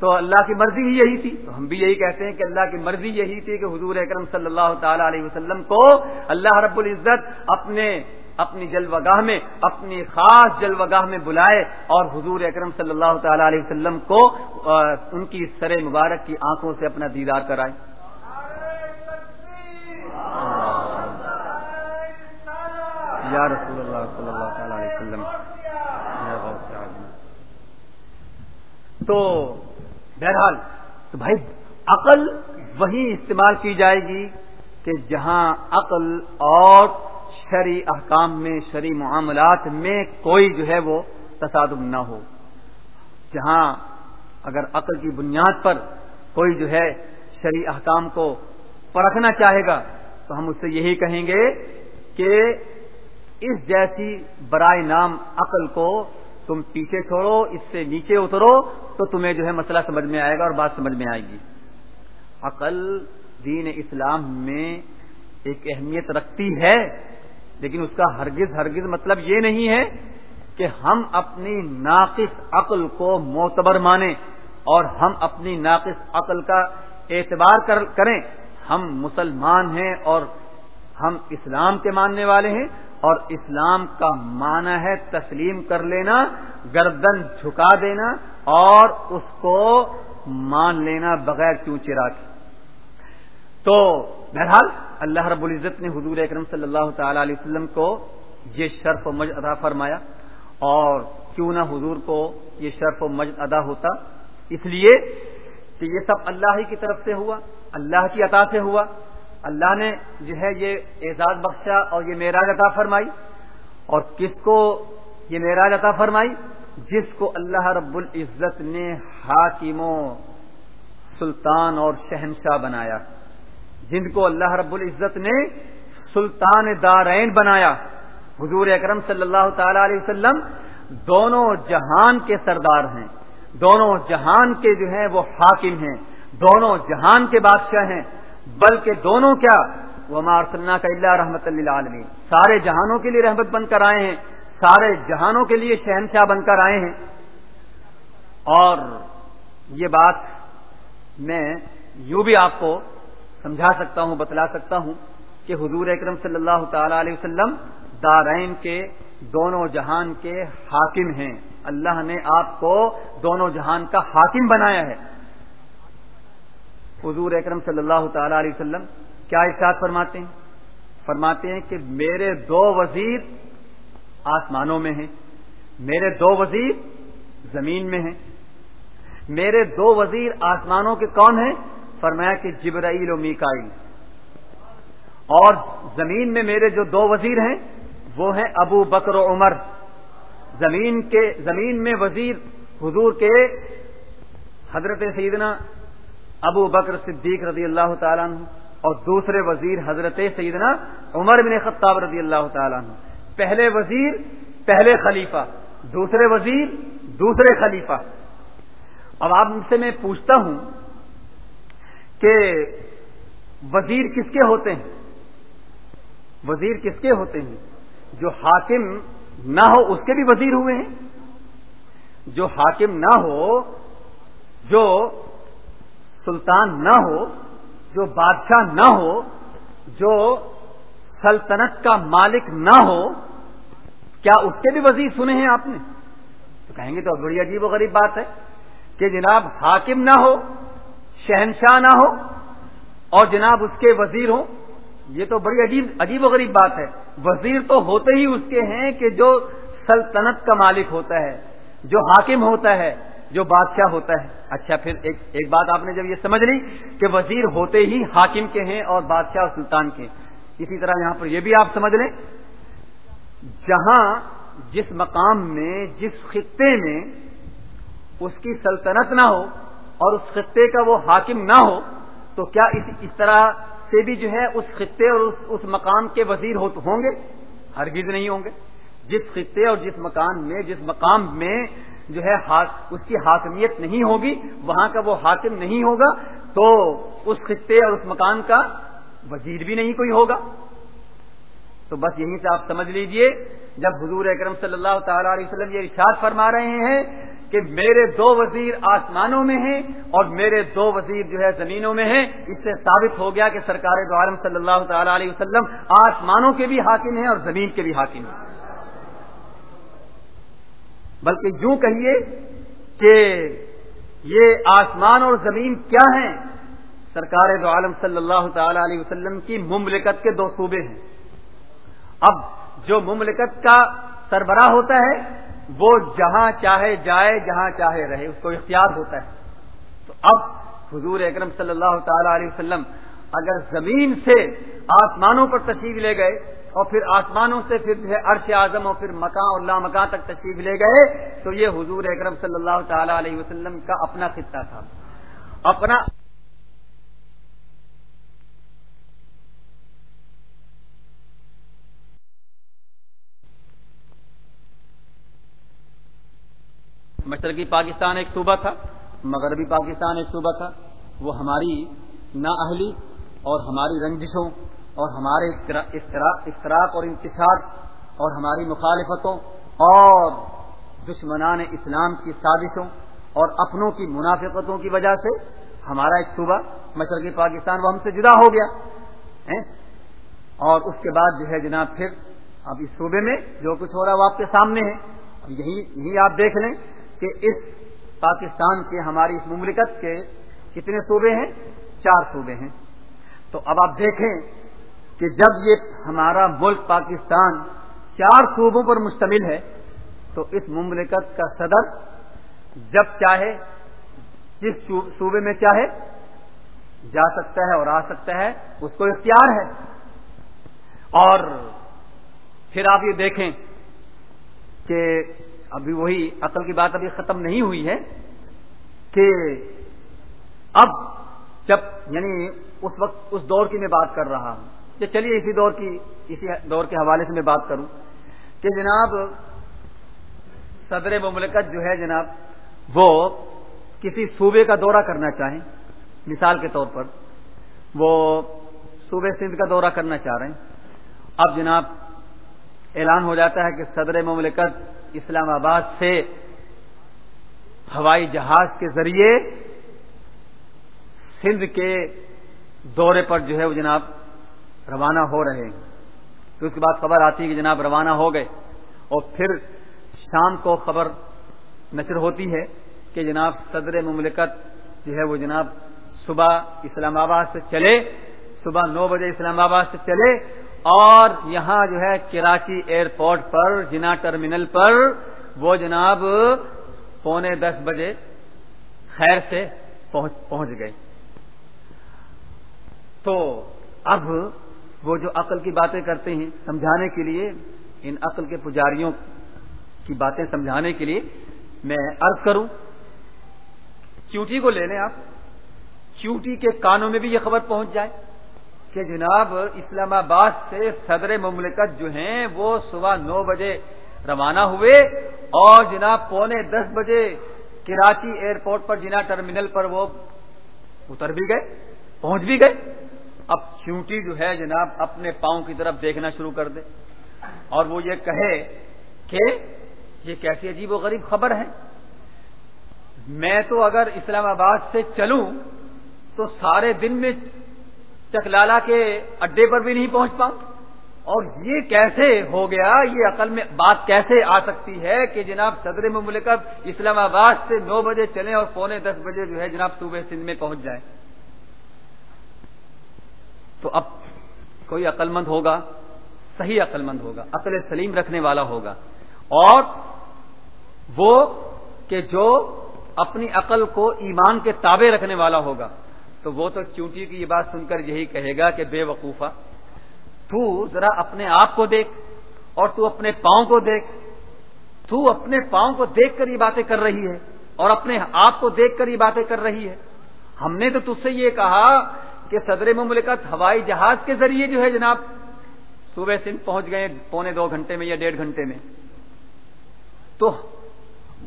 تو اللہ کی مرضی ہی یہی تھی۔ تو ہم بھی یہی کہتے ہیں کہ اللہ کی مرضی یہی تھی کہ حضور اکرم صلی اللہ تعالی علیہ وسلم کو اللہ رب العزت اپنے اپنی جلوگاہ میں، اپنی خاص جلوگاہ میں بلائے اور حضور اکرم صلی اللہ تعالی علیہ وسلم کو ان کی سر مبارک کی آنکھوں سے اپنا دیدار کرائے۔ یا رسول اللہ صلی اللہ تعالی علیہ وسلم تو بہرحال، تو بھائی، عقل وہی استعمال کی جائے گی کہ جہاں عقل اور شرع احکام میں شرع معاملات میں کوئی جو ہے وہ تصادم نہ ہو۔ جہاں اگر عقل کی بنیاد پر کوئی جو ہے شرع احکام کو پرکھنا چاہے گا، تو ہم اس سے یہی کہیں گے کہ اس جیسی برائے نام عقل کو تم پیچھے چھوڑو، اس سے نیچے اترو، تو تمہیں جو ہے مسئلہ سمجھ میں آئے گا اور بات سمجھ میں آئے گی۔ عقل دین اسلام میں ایک اہمیت رکھتی ہے لیکن اس کا ہرگز ہرگز مطلب یہ نہیں ہے کہ ہم اپنی ناقص عقل کو معتبر مانیں اور ہم اپنی ناقص عقل کا اعتبار کریں۔ ہم مسلمان ہیں اور ہم اسلام کے ماننے والے ہیں اور اسلام کا معنی ہے تسلیم کر لینا، گردن جھکا دینا اور اس کو مان لینا بغیر چونچے راک تو بہرحال اللہ رب العزت نے حضور اکرم صلی اللہ تعالی علیہ وسلم کو یہ شرف و مجد ادا فرمایا اور کیوں نہ حضور کو یہ شرف و مجد ادا ہوتا اس لیے کہ یہ سب اللہ ہی کی طرف سے ہوا، اللہ کی عطا سے ہوا۔ اللہ نے جو ہے یہ اعزاز بخشا اور یہ معراج عطا فرمائی۔ اور کس کو یہ معراج عطا فرمائی؟ جس کو اللہ رب العزت نے حاکموں سلطان اور شہنشاہ بنایا۔ جن کو اللہ رب العزت نے سلطان دارین بنایا۔ حضور اکرم صلی اللہ تعالی علیہ وسلم دونوں جہان کے سردار ہیں۔ دونوں جہان کے جو ہیں وہ حاکم ہیں۔ دونوں جہان کے بادشاہ ہیں۔ بلکہ دونوں کیا؟ وہ مارسلنا کا اللہ رحمت اللہ عالمی سارے جہانوں کے لیے رحمت بن کر آئے ہیں۔ سارے جہانوں کے لیے شہنشاہ بن کر آئے ہیں۔ اور یہ بات میں یوں بھی آپ کو سمجھا سکتا ہوں، بتلا سکتا ہوں کہ حضور اکرم صلی اللہ تعالی علیہ وسلم دارین کے دونوں جہان کے حاکم ہیں۔ اللہ نے آپ کو دونوں جہان کا حاکم بنایا ہے۔ حضور اکرم صلی اللہ تعالی علیہ وسلم کیا ارشاد فرماتے ہیں؟ فرماتے ہیں کہ میرے دو وزیر آسمانوں میں ہیں، میرے دو وزیر زمین میں ہیں۔ میرے دو وزیر آسمانوں کے کون ہیں؟ فرمایا کہ جبرائیل و میکائیل۔ اور زمین میں میرے جو دو وزیر ہیں، وہ ہیں ابو بکر و عمر۔ زمین کے، زمین میں وزیر حضور کے حضرت سیدنا ابو بکر صدیق رضی اللہ تعالیٰ عنہ اور دوسرے وزیر حضرت سیدنا عمر بن خطاب رضی اللہ تعالیٰ عنہ۔ پہلے وزیر، پہلے خلیفہ، دوسرے وزیر، دوسرے خلیفہ۔ اب آپ سے میں پوچھتا ہوں کہ وزیر کس کے ہوتے ہیں؟ وزیر کس کے ہوتے ہیں؟ جو حاکم نہ ہو اس کے بھی وزیر ہوئے ہیں۔ جو حاکم نہ ہو، جو سلطان نہ ہو، جو بادشاہ نہ ہو، جو سلطنت کا مالک نہ ہو، کیا اس کے بھی وزیر سنے ہیں آپ نے؟ تو کہیں گے تو بڑی عجیب و غریب بات ہے کہ جناب حاکم نہ ہو شہنشاہ نہ ہو اور جناب اس کے وزیر ہوں، یہ تو بڑی عجیب عجیب و غریب بات ہے۔ وزیر تو ہوتے ہی اس کے ہیں کہ جو سلطنت کا مالک ہوتا ہے، جو حاکم ہوتا ہے، جو بادشاہ ہوتا ہے۔ اچھا پھر ایک ایک بات آپ نے جب یہ سمجھ لی کہ وزیر ہوتے ہی حاکم کے ہیں اور بادشاہ اور سلطان کے اسی طرح یہاں پر یہ بھی آپ سمجھ لیں۔ جہاں جس مقام میں، جس خطے میں اس کی سلطنت نہ ہو اور اس خطے کا وہ حاکم نہ ہو، تو کیا اس اس طرح سے بھی جو ہے اس خطے اور اس اس مقام کے وزیر ہوں گے؟ ہرگز نہیں ہوں گے۔ جس خطے اور جس مکان میں جس مقام میں جو ہے اس کی حاکمیت نہیں ہوگی، وہاں کا وہ حاکم نہیں ہوگا، تو اس خطے اور اس مکان کا وزیر بھی نہیں کوئی ہوگا۔ تو بس یہیں سے آپ سمجھ لیجیے، جب حضور اکرم صلی اللہ تعالی علیہ وسلم یہ ارشاد فرما رہے ہیں کہ میرے دو وزیر آسمانوں میں ہیں اور میرے دو وزیر جو ہے زمینوں میں ہیں۔ اس سے ثابت ہو گیا کہ سرکار دو عالم صلی اللہ تعالی علیہ وسلم آسمانوں کے بھی حاکم ہیں اور زمین کے بھی حاکم ہیں۔ بلکہ یوں کہیے کہ یہ آسمان اور زمین کیا ہیں؟ سرکار دو عالم صلی اللہ تعالی علیہ وسلم کی مملکت کے دو صوبے ہیں۔ اب جو مملکت کا سربراہ ہوتا ہے وہ جہاں چاہے جائے، جہاں چاہے رہے، اس کو اختیار ہوتا ہے۔ تو اب حضور اکرم صلی اللہ تعالی علیہ وسلم اگر زمین سے آسمانوں پر تشریف لے گئے اور پھر آسمانوں سے پھر جو ہے عرش اعظم اور پھر مکان اور اللہ تک تشریف لے گئے، تو یہ حضور اکرم صلی اللہ تعالی علیہ وسلم کا اپنا خطہ تھا۔ اپنا مشرقی پاکستان ایک صوبہ تھا، مغربی پاکستان ایک صوبہ تھا۔ وہ ہماری نااہلی اور ہماری رنجشوں اور ہمارے اشتراک اور انتشار اور ہماری مخالفتوں اور دشمنان اسلام کی سازشوں اور اپنوں کی منافقتوں کی وجہ سے ہمارا ایک صوبہ مشرقی پاکستان وہ ہم سے جدا ہو گیا اور اس کے بعد جو ہے جناب پھر اب اس صوبے میں جو کچھ ہو رہا ہے وہ آپ کے سامنے ہے۔ اب یہی یہی آپ دیکھ لیں۔ کہ اس پاکستان کے ہماری اس مملکت کے کتنے صوبے ہیں؟ چار صوبے ہیں۔ تو اب آپ دیکھیں کہ جب یہ ہمارا ملک پاکستان چار صوبوں پر مشتمل ہے، تو اس مملکت کا صدر جب چاہے، جس صوبے میں چاہے، جا سکتا ہے اور آ سکتا ہے، اس کو اختیار ہے۔ اور پھر آپ یہ دیکھیں کہ ابھی وہی عقل کی بات ابھی ختم نہیں ہوئی ہے کہ اب جب یعنی اس وقت اس دور کی میں بات کر رہا ہوں کہ چلیے اسی دور کی اسی دور کے حوالے سے میں بات کروں کہ جناب صدر مملکت جو ہے جناب وہ کسی صوبے کا دورہ کرنا چاہیں مثال کے طور پر وہ صوبے سندھ کا دورہ کرنا چاہ رہے ہیں اب جناب اعلان ہو جاتا ہے کہ صدر مملکت اسلام آباد سے ہوائی جہاز کے ذریعے سندھ کے دورے پر جو ہے وہ جناب روانہ ہو رہے ہیں۔ تو اس کے بعد خبر آتی ہے کہ جناب روانہ ہو گئے۔ اور پھر شام کو خبر نشر ہوتی ہے کہ جناب صدر مملکت جو ہے وہ جناب صبح اسلام آباد سے چلے، صبح نو بجے اسلام آباد سے چلے اور یہاں جو ہے کراچی ایئرپورٹ پر، جنا ٹرمینل پر، وہ جناب پونے دس بجے خیر سے پہنچ گئے۔ تو اب وہ جو عقل کی باتیں کرتے ہیں سمجھانے کے لیے، ان عقل کے پجاریوں کی باتیں سمجھانے کے لیے میں عرض کروں، چوٹی کو لے لیں آپ۔ چوٹی کے کانوں میں بھی یہ خبر پہنچ جائے۔ کہ جناب اسلام آباد سے صدر مملکت جو ہیں وہ صبح نو بجے روانہ ہوئے اور جناب پونے دس بجے کراچی ایئرپورٹ پر جنا ٹرمینل پر وہ اتر بھی گئے، پہنچ بھی گئے۔ اب چونٹی جو ہے جناب اپنے پاؤں کی طرف دیکھنا شروع کر دے۔ اور وہ یہ کہے کہ یہ کیسی عجیب و غریب خبر ہے۔ میں تو اگر اسلام آباد سے چلوں تو سارے دن میں چکلالا کے اڈے پر بھی نہیں پہنچ پاؤں اور یہ کیسے ہو گیا؟ یہ عقل میں بات کیسے آ سکتی ہے کہ جناب صدر مملکت اسلام آباد سے نو بجے چلیں اور پونے دس بجے جو ہے جناب صوبے سندھ میں پہنچ جائیں؟ تو اب کوئی عقل مند ہوگا؟ صحیح عقل مند ہوگا، عقل سلیم رکھنے والا ہوگا۔ اور وہ کہ جو اپنی عقل کو ایمان کے تابع رکھنے والا ہوگا۔ تو وہ تو چونٹی کی یہ بات سن کر یہی کہے گا کہ بے وقوفا تو ذرا اپنے آپ کو دیکھ اور تو اپنے پاؤں کو دیکھ۔ تو اپنے پاؤں کو دیکھ کر یہ باتیں کر رہی ہے اور اپنے آپ کو دیکھ کر یہ باتیں کر رہی ہے۔ ہم نے تو تج سے یہ کہا کہ صدر مملکت ہوائی جہاز کے ذریعے جو ہے جناب، صبح سندھ پہنچ گئے پونے دو گھنٹے میں یا ڈیڑھ گھنٹے میں۔ تو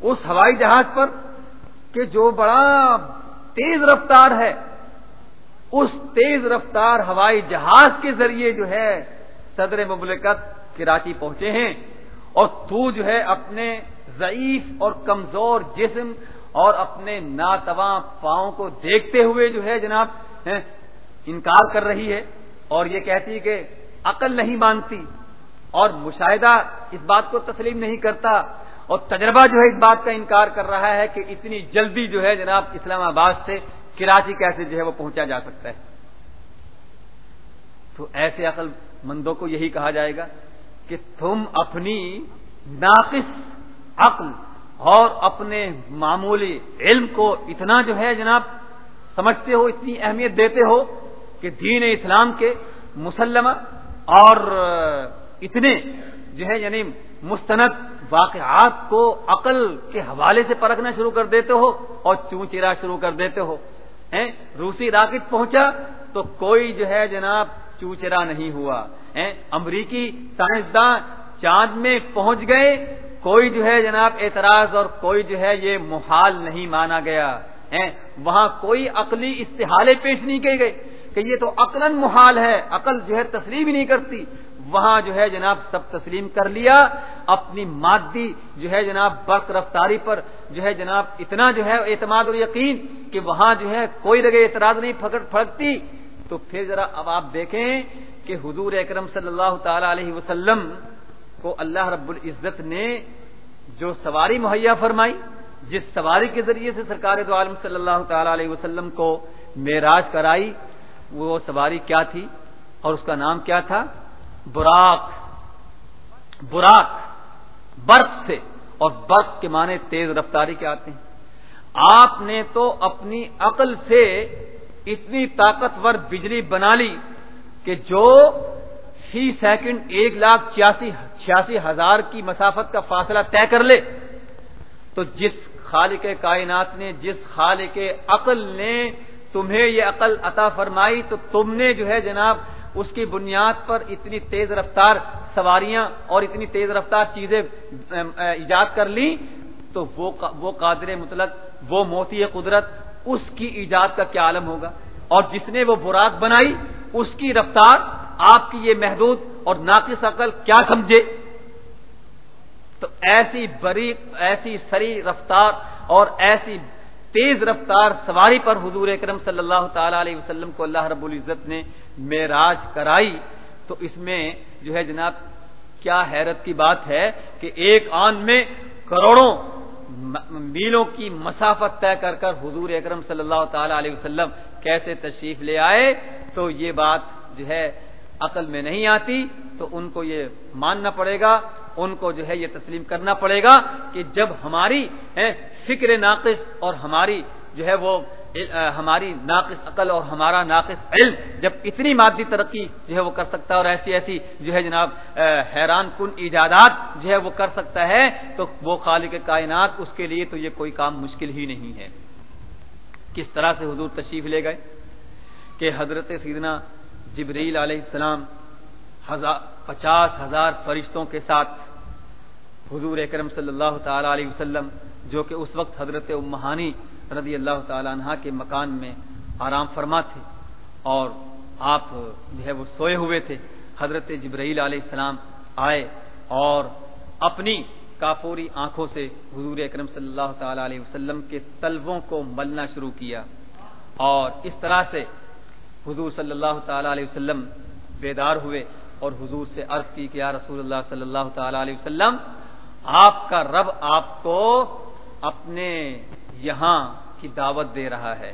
اس ہوائی جہاز پر کہ جو بڑا تیز رفتار ہے اس تیز رفتار ہوائی جہاز کے ذریعے جو ہے صدر مملکت کراچی پہنچے ہیں اور تو جو ہے اپنے ضعیف اور کمزور جسم اور اپنے ناتواں پاؤں کو دیکھتے ہوئے جو ہے جناب انکار کر رہی ہے اور یہ کہتی کہ عقل نہیں مانتی اور مشاہدہ اس بات کو تسلیم نہیں کرتا اور تجربہ جو ہے اس بات کا انکار کر رہا ہے کہ اتنی جلدی جو ہے جناب اسلام آباد سے کراچی کیسے جو ہے وہ پہنچا جا سکتا ہے۔ تو ایسے عقل مندوں کو یہی کہا جائے گا کہ تم اپنی ناقص عقل اور اپنے معمولی علم کو اتنا جو ہے جناب سمجھتے ہو، اتنی اہمیت دیتے ہو کہ دین اسلام کے مسلمہ اور اتنے جو ہے یعنی مستند واقعات کو عقل کے حوالے سے پرکھنا شروع کر دیتے ہو اور چونچرا شروع کر دیتے ہو۔ روسی راکٹ پہنچا تو کوئی جو ہے جناب چوچرا نہیں ہوا امریکی سائنسداں چاند میں پہنچ گئے، کوئی جو ہے جناب اعتراض اور کوئی جو ہے یہ محال نہیں مانا گیا وہاں کوئی عقلی استحالے پیش نہیں کی گئے کہ یہ تو عقل محال ہے، عقل جو ہے تسلیم ہی نہیں کرتی وہاں جو ہے جناب سب تسلیم کر لیا، اپنی مادی جو ہے جناب برق رفتاری پر جو ہے جناب اتنا جو ہے اعتماد اور یقین کہ وہاں جو ہے کوئی لگے اعتراض نہیں پھڑکتی تو پھر ذرا اب آپ دیکھیں کہ حضور اکرم صلی اللہ تعالی علیہ وسلم کو اللہ رب العزت نے جو سواری مہیا فرمائی، جس سواری کے ذریعے سے سرکار دو عالم صلی اللہ تعالی علیہ وسلم کو معراج کرائی، وہ سواری کیا تھی اور اس کا نام کیا تھا؟ براق براق، برق سے، اور برق کے معنی تیز رفتاری کے آتے ہیں۔ آپ نے تو اپنی عقل سے اتنی طاقتور بجلی بنا لی کہ جو فی سیکنڈ ایک لاکھ چھیاسی چھیاسی ہزار کی مسافت کا فاصلہ طے کر لے، تو جس خالق کائنات نے، جس خالق عقل نے تمہیں یہ عقل عطا فرمائی، تو تم نے جو ہے جناب اس کی بنیاد پر اتنی تیز رفتار سواریاں اور اتنی تیز رفتار چیزیں ایجاد کر لی تو وہ قادر مطلق، وہ موتی قدرت، اس کی ایجاد کا کیا عالم ہوگا؟ اور جس نے وہ براق بنائی، اس کی رفتار آپ کی یہ محدود اور ناقص عقل کیا سمجھے؟ تو ایسی بری، ایسی سری رفتار اور ایسی تیز رفتار سواری پر حضور اکرم صلی اللہ تعالی علیہ وسلم کو اللہ رب العزت نے معراج کرائی۔ تو اس میں جو ہے جناب، کیا حیرت کی بات ہے کہ ایک آن میں کروڑوں میلوں کی مسافت طے کر کر حضور اکرم صلی اللہ تعالی علیہ وسلم کیسے تشریف لے آئے؟ تو یہ بات جو ہے عقل میں نہیں آتی، تو ان کو یہ ماننا پڑے گا۔ ان کو جو ہے یہ تسلیم کرنا پڑے گا کہ جب ہماری فکر ناقص اور ہماری جو ہے وہ ہماری ناقص عقل اور ہمارا ناقص علم جب اتنی مادی ترقی جو ہے وہ کر سکتا ہے اور ایسی ایسی جو ہے جناب حیران کن ایجادات جو ہے وہ کر سکتا ہے، تو وہ خالق کائنات اس کے لیے تو یہ کوئی کام مشکل ہی نہیں ہے۔ کس طرح سے حضور تشریف لے گئے کہ حضرت سیدنا جبریل علیہ السلام ہزار پچاس ہزار فرشتوں کے ساتھ حضور اکرم صلی اللہ تعالی علیہ وسلم، جو کہ اس وقت حضرت امہانی رضی اللہ تعالیٰ عنہ کے مکان میں آرام فرما تھے اور آپ جو ہے وہ سوئے ہوئے تھے، حضرت جبرائیل علیہ السلام آئے اور اپنی کافوری آنکھوں سے حضور اکرم صلی اللہ تعالی علیہ وسلم کے طلبوں کو ملنا شروع کیا اور اس طرح سے حضور صلی اللہ تعالی علیہ وسلم بیدار ہوئے اور حضور سے عرض کی کہ یا رسول اللہ صلی اللہ تعالی علیہ وسلم آپ کا رب آپ کو اپنے یہاں کی دعوت دے رہا ہے،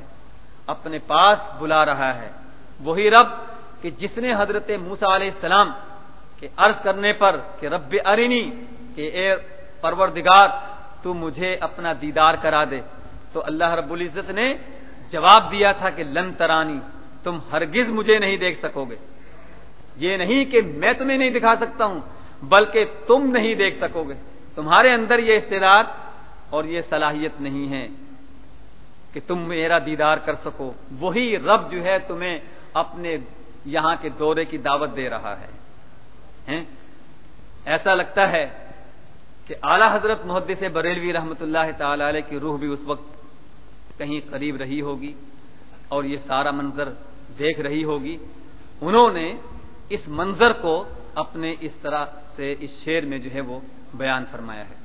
اپنے پاس بلا رہا ہے۔ وہی رب کہ جس نے حضرت موسا علیہ السلام کے عرض کرنے پر کہ رب ارنی کہ اے پروردگار تو مجھے اپنا دیدار کرا دے۔ تو اللہ رب العزت نے جواب دیا تھا کہ لن ترانی، تم ہرگز مجھے نہیں دیکھ سکو گے۔ یہ نہیں کہ میں تمہیں نہیں دکھا سکتا ہوں، بلکہ تم نہیں دیکھ سکو گے۔ تمہارے اندر یہ استعداد اور یہ صلاحیت نہیں ہے کہ تم میرا دیدار کر سکو۔ وہی رب جو ہے تمہیں اپنے یہاں کے دورے کی دعوت دے رہا ہے۔ ایسا لگتا ہے کہ اعلی حضرت محدث بریلوی رحمت اللہ تعالی علیہ کی روح بھی اس وقت کہیں قریب رہی ہوگی اور یہ سارا منظر دیکھ رہی ہوگی۔ انہوں نے اس منظر کو اپنے اس طرح سے اس شعر میں جو ہے وہ بیان فرمایا ہے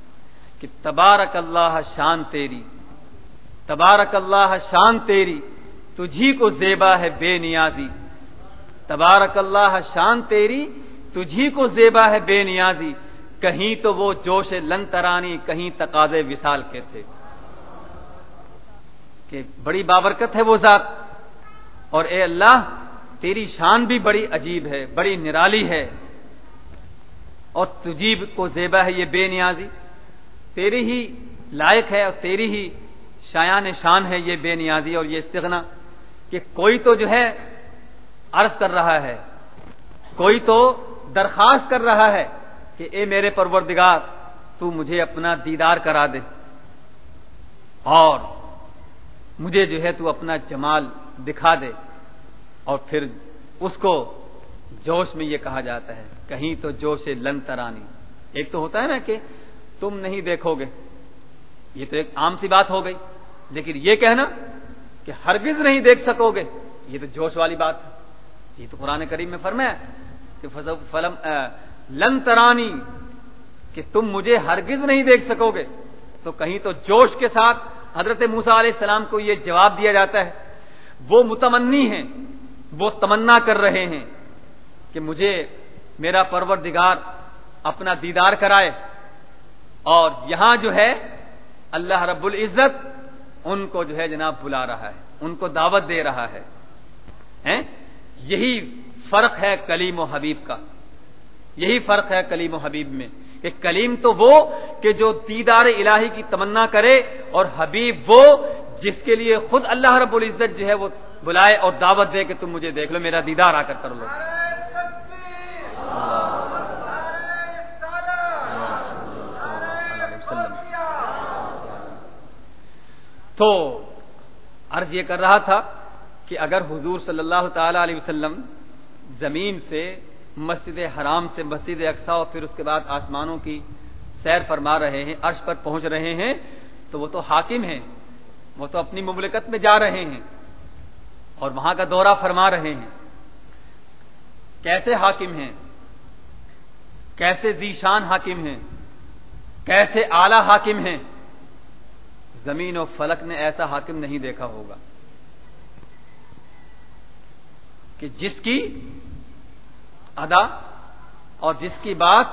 کہ تبارک اللہ شان تیری، تبارک اللہ شان تیری، تجھی کو زیبا ہے بے نیازی۔ تبارک اللہ شان تیری، تجھی کو زیبا ہے بے نیازی۔ کہیں تو وہ جوش لن ترانی، کہیں تقاضے وصال کے تھے کہ بڑی بابرکت ہے وہ ذات۔ اور اے اللہ، تیری شان بھی بڑی عجیب ہے، بڑی نرالی ہے۔ اور تجیب کو زیبا ہے یہ بے نیازی۔ تیری ہی لائق ہے اور تیری ہی شایان شان ہے یہ بے نیازی اور یہ استغنا۔ کہ کوئی تو جو ہے عرض کر رہا ہے، کوئی تو درخواست کر رہا ہے کہ اے میرے پروردگار، تو مجھے اپنا دیدار کرا دے۔ اور مجھے جو ہے تو اپنا جمال دکھا دے۔ اور پھر اس کو جوش میں یہ کہا جاتا ہے، کہیں تو جوش لن ترانی۔ ایک تو ہوتا ہے نا کہ تم نہیں دیکھو گے۔ یہ تو ایک عام سی بات ہو گئی۔ لیکن یہ کہنا کہ ہرگز نہیں دیکھ سکو گے، یہ تو جوش والی بات ہے۔ یہ تو قرآن کریم میں فرمایا کہ فلم لن ترانی، کہ تم مجھے ہرگز نہیں دیکھ سکو گے۔ تو کہیں تو جوش کے ساتھ حضرت موسا علیہ السلام کو یہ جواب دیا جاتا ہے۔ وہ متمنی ہیں، وہ تمنا کر رہے ہیں۔ کہ مجھے میرا پروردگار اپنا دیدار کرائے اور یہاں جو ہے اللہ رب العزت ان کو جو ہے جناب بلا رہا ہے، ان کو دعوت دے رہا ہے یہی فرق ہے کلیم و حبیب کا۔ یہی فرق ہے کلیم و حبیب میں کہ کلیم تو وہ کہ جو دیدار الہی کی تمنا کرے اور حبیب وہ جس کے لیے خود اللہ رب العزت جو ہے وہ بلائے اور دعوت دے کہ تم مجھے دیکھ لو، میرا دیدار آ کر کر لو۔ تو عرض یہ کر رہا تھا کہ اگر حضور صلی اللہ تعالی علیہ وسلم زمین سے مسجد حرام سے مسجد اقسا اور پھر اس کے بعد آسمانوں کی سیر فرما رہے ہیں، عرش پر پہنچ رہے ہیں، تو وہ تو حاکم ہیں، وہ تو اپنی مملکت میں جا رہے ہیں اور وہاں کا دورہ فرما رہے ہیں۔ کیسے حاکم ہیں؟ کیسے ذیشان حاکم ہیں؟ کیسے اعلی حاکم ہیں؟ زمین و فلک نے ایسا حاکم نہیں دیکھا ہوگا کہ جس کی ادا اور جس کی بات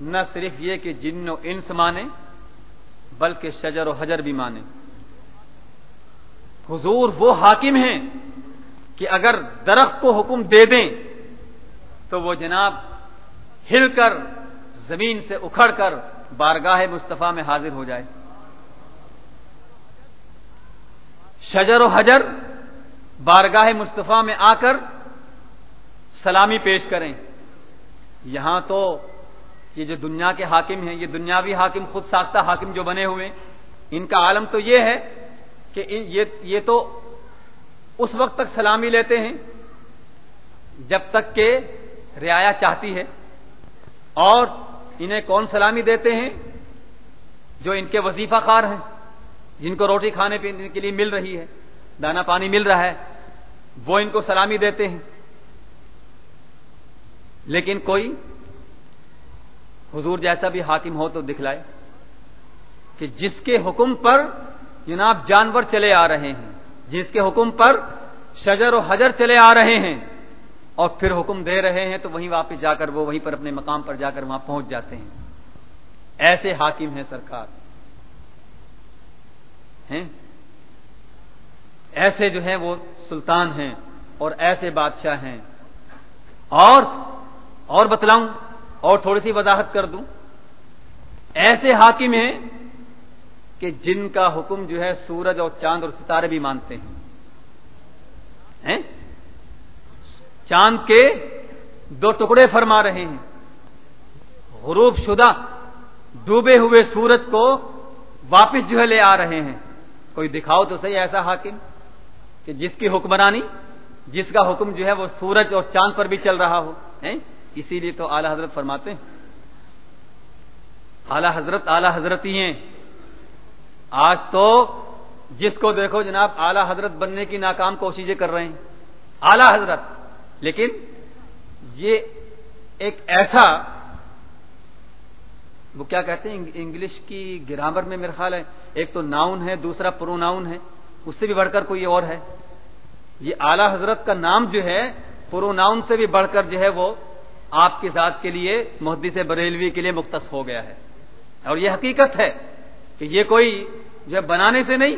نہ صرف یہ کہ جن و انس مانے، بلکہ شجر و حجر بھی مانے۔ حضور وہ حاکم ہیں کہ اگر درخت کو حکم دے دیں تو وہ جناب ہل کر، زمین سے اکھڑ کر بارگاہ مصطفیٰ میں حاضر ہو جائے۔ شجر و حجر بارگاہ مصطفیٰ میں آ کر سلامی پیش کریں۔ یہاں تو یہ جو دنیا کے حاکم ہیں، یہ دنیاوی حاکم، خود ساختہ حاکم جو بنے ہوئے ان کا عالم تو یہ ہے کہ یہ تو اس وقت تک سلامی لیتے ہیں جب تک کہ رعایا چاہتی ہے۔ اور انہیں کون سلامی دیتے ہیں جو ان کے وظیفہ خار ہیں، جن کو روٹی کھانے پینے کے لیے مل رہی ہے دانا پانی مل رہا ہے، وہ ان کو سلامی دیتے ہیں۔ لیکن کوئی حضور جیسا بھی حاکم ہو تو دکھلائے کہ جس کے حکم پر جناب جانور چلے آ رہے ہیں، جس کے حکم پر شجر و حجر چلے آ رہے ہیں اور پھر حکم دے رہے ہیں تو وہیں واپس جا کر وہ وہیں پر اپنے مقام پر جا کر وہاں پہنچ جاتے ہیں۔ ایسے حاکم ہیں سرکار۔ ہیں؟ ایسے جو ہیں وہ سلطان ہیں اور ایسے بادشاہ ہیں۔ اور اور بتلاؤں، اور تھوڑی سی وضاحت کر دوں۔ ایسے حاکم ہیں کہ جن کا حکم جو ہے سورج اور چاند اور ستارے بھی مانتے ہیں۔ چاند کے دو ٹکڑے فرما رہے ہیں۔ غروب شدہ ڈوبے ہوئے سورج کو واپس جو ہے لے آ رہے ہیں۔ کوئی دکھاؤ تو صحیح ایسا حاکم کہ جس کی حکمرانی، جس کا حکم جو ہے وہ سورج اور چاند پر بھی چل رہا ہو اسی لیے تو اعلی حضرت فرماتے ہیں۔ اعلی حضرت اعلی حضرت ہی ہیں۔ آج تو جس کو دیکھو جناب، اعلی حضرت بننے کی ناکام کوششیں کر رہے ہیں۔ اعلی حضرت لیکن یہ ایک ایسا وہ کیا کہتے ہیں؟ انگلش کی گرامر میں میرا خیال ہے، ایک تو ناؤن ہے، دوسرا پرو ناؤن ہے، اس سے بھی بڑھ کر کوئی اور ہے۔ یہ اعلی حضرت کا نام جو ہے، پرو ناؤن سے بھی بڑھ کر جو ہے وہ آپ کی ذات کے لیے محدث سے بریلوی کے لیے مختص ہو گیا ہے۔ اور یہ حقیقت ہے کہ یہ کوئی جو ہے بنانے سے نہیں،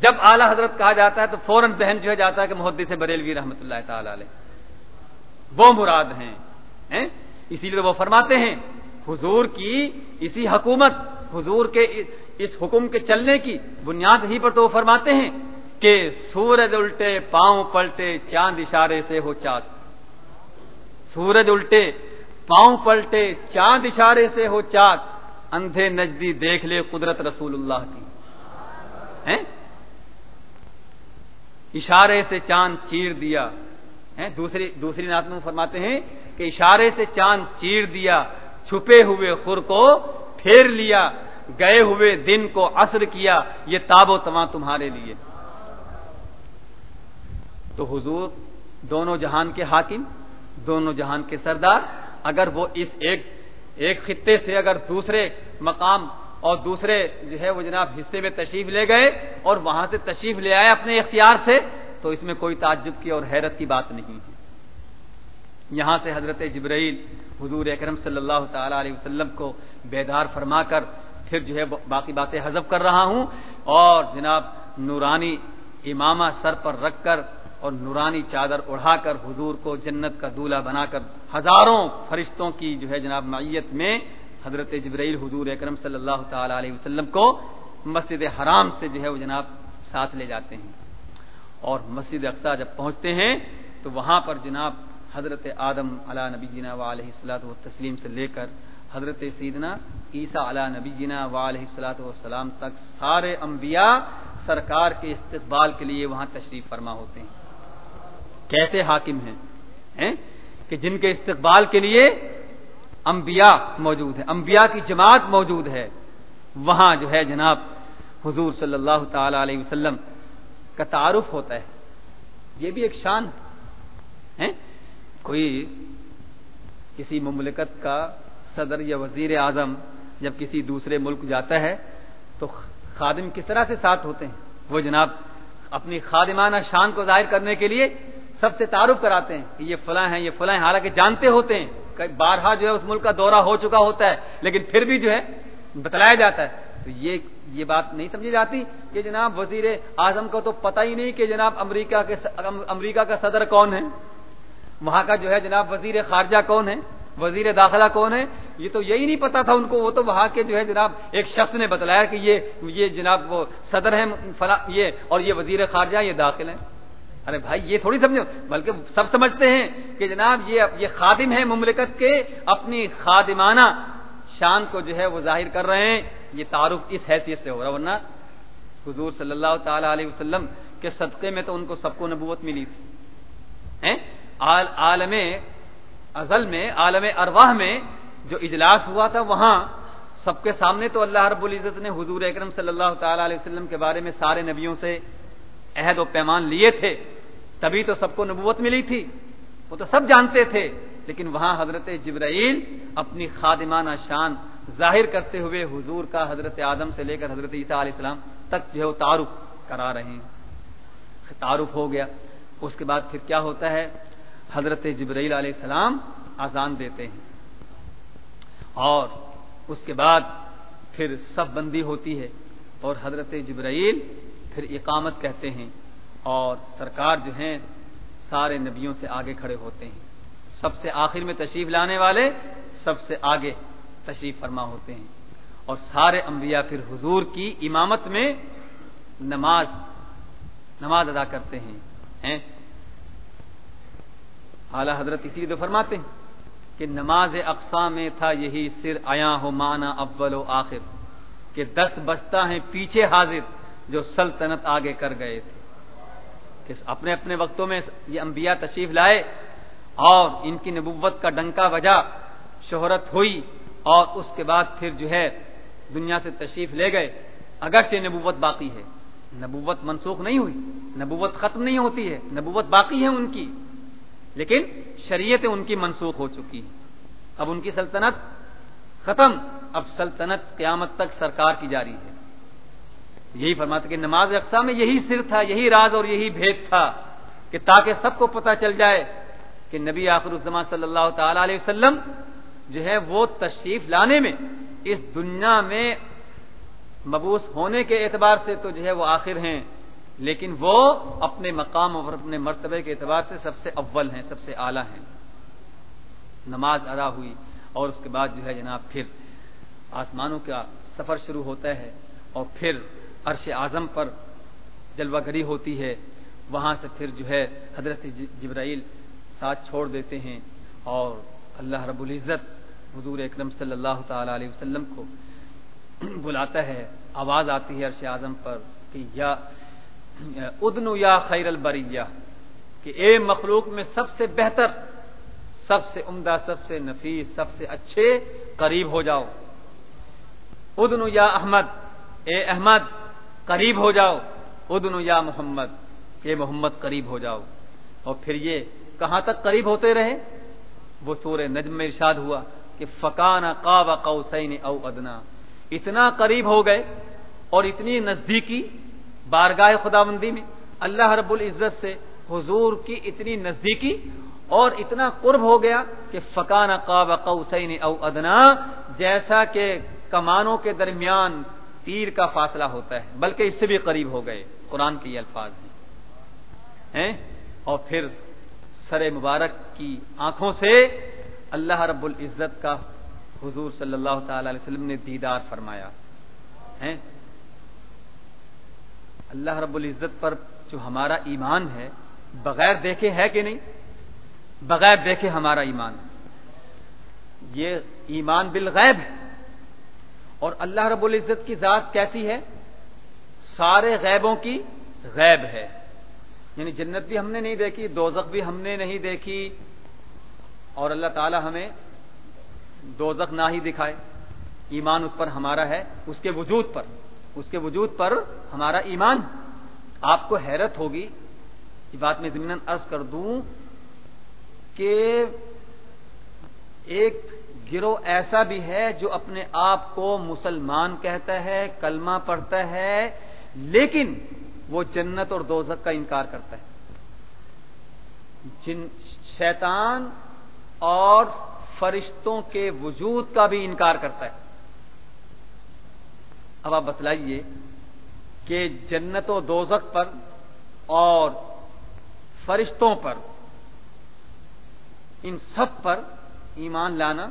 جب اعلی حضرت کہا جاتا ہے تو فوراً ذہن جو ہے جاتا ہے کہ محدث سے بریلوی رحمۃ اللہ تعالی علیہ۔ وہ مراد ہیں اسی لیے وہ فرماتے ہیں، حضور کی اسی حکومت، حضور کے اس حکم کے چلنے کی بنیاد ہی پر تو وہ فرماتے ہیں کہ سورج الٹے، پاؤں پلٹے، چاند اشارے سے ہو چاک سورج الٹے، پاؤں پلٹے، چاند اشارے سے ہو چاک اندھے نجدی دیکھ لے قدرت رسول اللہ کی۔ اشارے سے چاند چیر دیا۔ دوسری دوسری نات میں فرماتے ہیں کہ اشارے سے چاند چیر دیا، چھپے ہوئے خور کو پھیر لیا، گئے ہوئے دن کو اثر کیا، یہ تاب و تمام تمہارے لیے۔ تو حضور دونوں جہان کے حاکم، دونوں جہان کے سردار، اگر وہ اس ایک ایک خطے سے اگر دوسرے مقام اور دوسرے جو ہے وہ جناب حصے میں تشریف لے گئے اور وہاں سے تشریف لے آئے اپنے اختیار سے تو اس میں کوئی تعجب کی اور حیرت کی بات نہیں ہے۔ یہاں سے حضرت جبرائیل حضور اکرم صلی اللہ تعالی علیہ وسلم کو بیدار فرما کر پھر جو ہے باقی باتیں حذف کر رہا ہوں اور جناب نورانی امامہ سر پر رکھ کر اور نورانی چادر اڑا کر حضور کو جنت کا دولہ بنا کر ہزاروں فرشتوں کی جو ہے جناب معیت میں حضرت جبرائیل حضور اکرم صلی اللہ تعالی علیہ وسلم کو مسجد حرام سے جو ہے وہ جناب ساتھ لے جاتے ہیں۔ اور مسجد اقسا جب پہنچتے ہیں تو وہاں پر جناب حضرت آدم علی نبی جنا و علیہ السلاۃ و تسلیم سے لے کر حضرت سیدنا عیسیٰ علی نبی جنا و علیہ السلاۃ والسلام تک سارے انبیاء سرکار کے استقبال کے لیے وہاں تشریف فرما ہوتے ہیں۔ کیسے حاکم ہیں؟ کہ جن کے استقبال کے لیے انبیاء موجود ہے انبیاء کی جماعت موجود ہے۔ وہاں جو ہے جناب حضور صلی اللہ تعالی علیہ وسلم کا تعارف ہوتا ہے۔ یہ بھی ایک شان ہے۔ کوئی کسی مملکت کا صدر یا وزیر اعظم جب کسی دوسرے ملک جاتا ہے تو خادم کس طرح سے ساتھ ہوتے ہیں؟ وہ جناب اپنی خادمانہ شان کو ظاہر کرنے کے لیے سب سے تعارف کراتے ہیں کہ یہ فلاں ہیں، یہ فلاں ہیں۔ حالانکہ جانتے ہوتے ہیں بارہا جو ہے اس ملک کا دورہ ہو چکا ہوتا ہے، لیکن پھر بھی جو ہے بتلایا جاتا ہے۔ تو یہ یہ بات نہیں سمجھی جاتی کہ جناب وزیر اعظم کو تو پتہ ہی نہیں کہ جناب امریکہ کے امریکہ کا صدر کون ہے۔ وہاں کا جو ہے جناب وزیر خارجہ کون ہے؟ وزیر داخلہ کون ہے؟ یہ تو یہی نہیں پتا تھا ان کو، وہ تو وہاں کے جو ہے جناب ایک شخص نے بتلایا کہ یہ یہ جناب وہ صدر ہے یہ اور یہ وزیر خارجہ یہ داخل ہیں۔ ارے بھائی، یہ تھوڑی سمجھو، بلکہ سب سمجھتے ہیں کہ جناب یہ یہ خادم ہے مملکت کے، اپنی خادمانہ شان کو جو ہے وہ ظاہر کر رہے ہیں۔ یہ تعارف اس حیثیت سے ہو رہا ورنہ حضور صلی اللہ تعالی علیہ وسلم کے صدقے میں تو ان کو سب کو نبوت ملی تھی۔ عالم ازل میں، عالم ارواح میں جو اجلاس ہوا تھا، وہاں سب کے سامنے تو اللہ رب العزت نے حضور اکرم صلی اللہ تعالی علیہ وسلم کے بارے میں سارے نبیوں سے عہد و پیمان لیے تھے۔ تبھی تو سب کو نبوت ملی تھی۔ وہ تو سب جانتے تھے، لیکن وہاں حضرت جبرائیل اپنی خادمانہ شان ظاہر کرتے ہوئے حضور کا حضرت آدم سے لے کر حضرت عیسیٰ علیہ السلام تک جو ہے وہ تعارف کرا رہے ہیں۔ تعارف ہو گیا۔ اس کے بعد پھر کیا ہوتا ہے؟ حضرت جبرائیل علیہ السلام آزان دیتے ہیں۔ اور اس کے بعد پھر سب بندی ہوتی ہے اور حضرت جبرائیل پھر اقامت کہتے ہیں اور سرکار جو ہیں سارے نبیوں سے آگے کھڑے ہوتے ہیں۔ سب سے آخر میں تشریف لانے والے، سب سے آگے تشریف فرما ہوتے ہیں۔ اور سارے انبیاء پھر حضور کی امامت میں نماز نماز ادا کرتے ہیں اعلی حضرت اسی لیے تو فرماتے ہیں کہ نماز اقسام میں تھا یہی سر آیا ہو مانا اول و آخر، کہ دس بستہ ہیں پیچھے حاضر جو سلطنت آگے کر گئے تھے۔ کہ اپنے اپنے وقتوں میں یہ انبیاء تشریف لائے اور ان کی نبوت کا ڈنکا وجہ شہرت ہوئی۔ اور اس کے بعد پھر جو ہے دنیا سے تشریف لے گئے۔ اگرچہ نبوت باقی ہے۔ نبوت منسوخ نہیں ہوئی۔ نبوت ختم نہیں ہوتی ہے۔ نبوت باقی ہے ان کی۔ لیکن شریعت ان کی منسوخ ہو چکی۔ ہے اب ان کی سلطنت ختم۔ اب سلطنت قیامت تک سرکار کی جاری ہے۔ یہی فرماتے کہ نماز اقسام میں یہی سر تھا، یہی راز اور یہی بھید تھا کہ تاکہ سب کو پتہ چل جائے کہ نبی آخر الزمان صلی اللہ تعالی علیہ وسلم جو ہے وہ تشریف لانے میں، اس دنیا میں مبوس ہونے کے اعتبار سے تو جو ہے وہ آخر ہیں، لیکن وہ اپنے مقام اور اپنے مرتبے کے اعتبار سے سب سے اول ہیں، سب سے اعلیٰ ہیں۔ نماز ادا ہوئی اور اس کے بعد جو ہے جناب پھر آسمانوں کا سفر شروع ہوتا ہے اور پھر عرش اعظم پر جلوہ گری ہوتی ہے۔ وہاں سے پھر جو ہے حضرت جبرائیل ساتھ چھوڑ دیتے ہیں اور اللہ رب العزت حضور اکرم صلی اللہ تعالی علیہ وسلم کو بلاتا ہے، آواز آتی ہے عرش اعظم پر کہ یا ادن یا خیر البریہ، کہ اے مخلوق میں سب سے بہتر، سب سے عمدہ، سب سے نفیس، سب سے اچھے قریب ہو جاؤ۔ ادن یا احمد، اے احمد، قریب ہو جاؤ۔ ادن یا محمد، اے محمد، قریب ہو جاؤ۔ اور پھر یہ کہاں تک قریب ہوتے رہے؟ وہ سورہ نجم میں ارشاد ہوا۔ کہ فقان قاب قوسین او ادنا۔ اتنا قریب ہو گئے اور اتنی نزدیکی بارگاہ خدا بندی میں اللہ رب العزت سے حضور کی اتنی نزدیکی اور اتنا قرب ہو گیا کہ فقان قاب قوسین او ادنا جیسا کہ کمانوں کے درمیان تیر کا فاصلہ ہوتا ہے، بلکہ اس سے بھی قریب ہو گئے۔ قرآن کے یہ الفاظ ہیں؟ اور پھر سر مبارک کی آنکھوں سے اللہ رب العزت کا حضور صلی اللہ تعالی علیہ وسلم نے دیدار فرمایا اللہ رب العزت پر جو ہمارا ایمان ہے، بغیر دیکھے ہے کہ نہیں؟ بغیر دیکھے ہمارا ایمان۔ یہ ایمان بالغیب ہے۔ اور اللہ رب العزت کی ذات کیسی ہے؟ سارے غیبوں کی غیب ہے۔ یعنی جنت بھی ہم نے نہیں دیکھی، دوزخ بھی ہم نے نہیں دیکھی اور اللہ تعالی ہمیں دوزخ نہ ہی دکھائے۔ ایمان اس پر ہمارا ہے، اس کے وجود پر۔ اس کے وجود پر ہمارا ایمان۔ آپ کو حیرت ہوگی، یہ بات میں زمین عرض کر دوں کہ ایک گروہ ایسا بھی ہے جو اپنے آپ کو مسلمان کہتا ہے، کلمہ پڑھتا ہے، لیکن وہ جنت اور دوزک کا انکار کرتا ہے۔ جن، شیطان اور فرشتوں کے وجود کا بھی انکار کرتا ہے۔ اب آپ بتلائیے کہ جنت و دوزک پر اور فرشتوں پر، ان سب پر ایمان لانا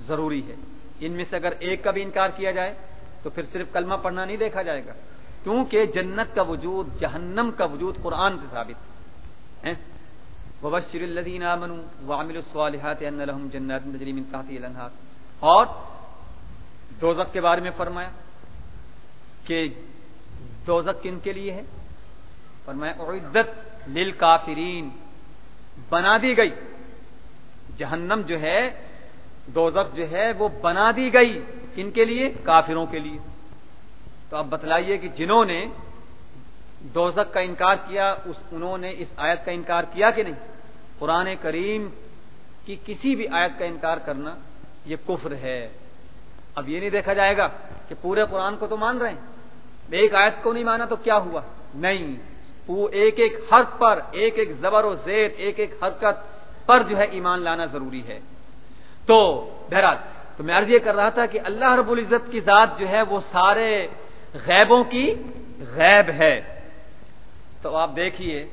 ضروری ہے۔ ان میں سے اگر ایک کا بھی انکار کیا جائے تو پھر صرف کلمہ پڑھنا نہیں دیکھا جائے گا، کیونکہ جنت کا وجود، جہنم کا وجود قرآن سے ثابت ہے۔ وبشر الذين امنوا وعملوا الصالحات ان لهم جنات تجري من تحتها الانهار اور دوزخ کے بارے میں فرمایا کہ دوزخ کن کے لیے ہے؟ فرمایا، اعدت للکافرین بنا دی گئی۔ جہنم جو ہے، دوزخ جو ہے، وہ بنا دی گئی۔ کن کے لیے؟ کافروں کے لیے۔ تو اب بتلائیے کہ جنہوں نے دوزک کا انکار کیا، اس، انہوں نے اس آیت کا انکار کیا کہ نہیں؟ قرآن کریم کی کسی بھی آیت کا انکار کرنا یہ کفر ہے۔ اب یہ نہیں دیکھا جائے گا کہ پورے قرآن کو تو مان رہے ہیں۔ ایک آیت کو نہیں مانا تو کیا ہوا؟ نہیں۔ ایک ایک حرف پر، ایک ایک زبر و زیر ایک ایک حرکت پر جو ہے ایمان لانا ضروری ہے۔ تو بہرحال، تو میں عرض یہ کر رہا تھا کہ اللہ رب العزت کی ذات جو ہے وہ سارے غیبوں کی غیب ہے۔ تو آپ دیکھیے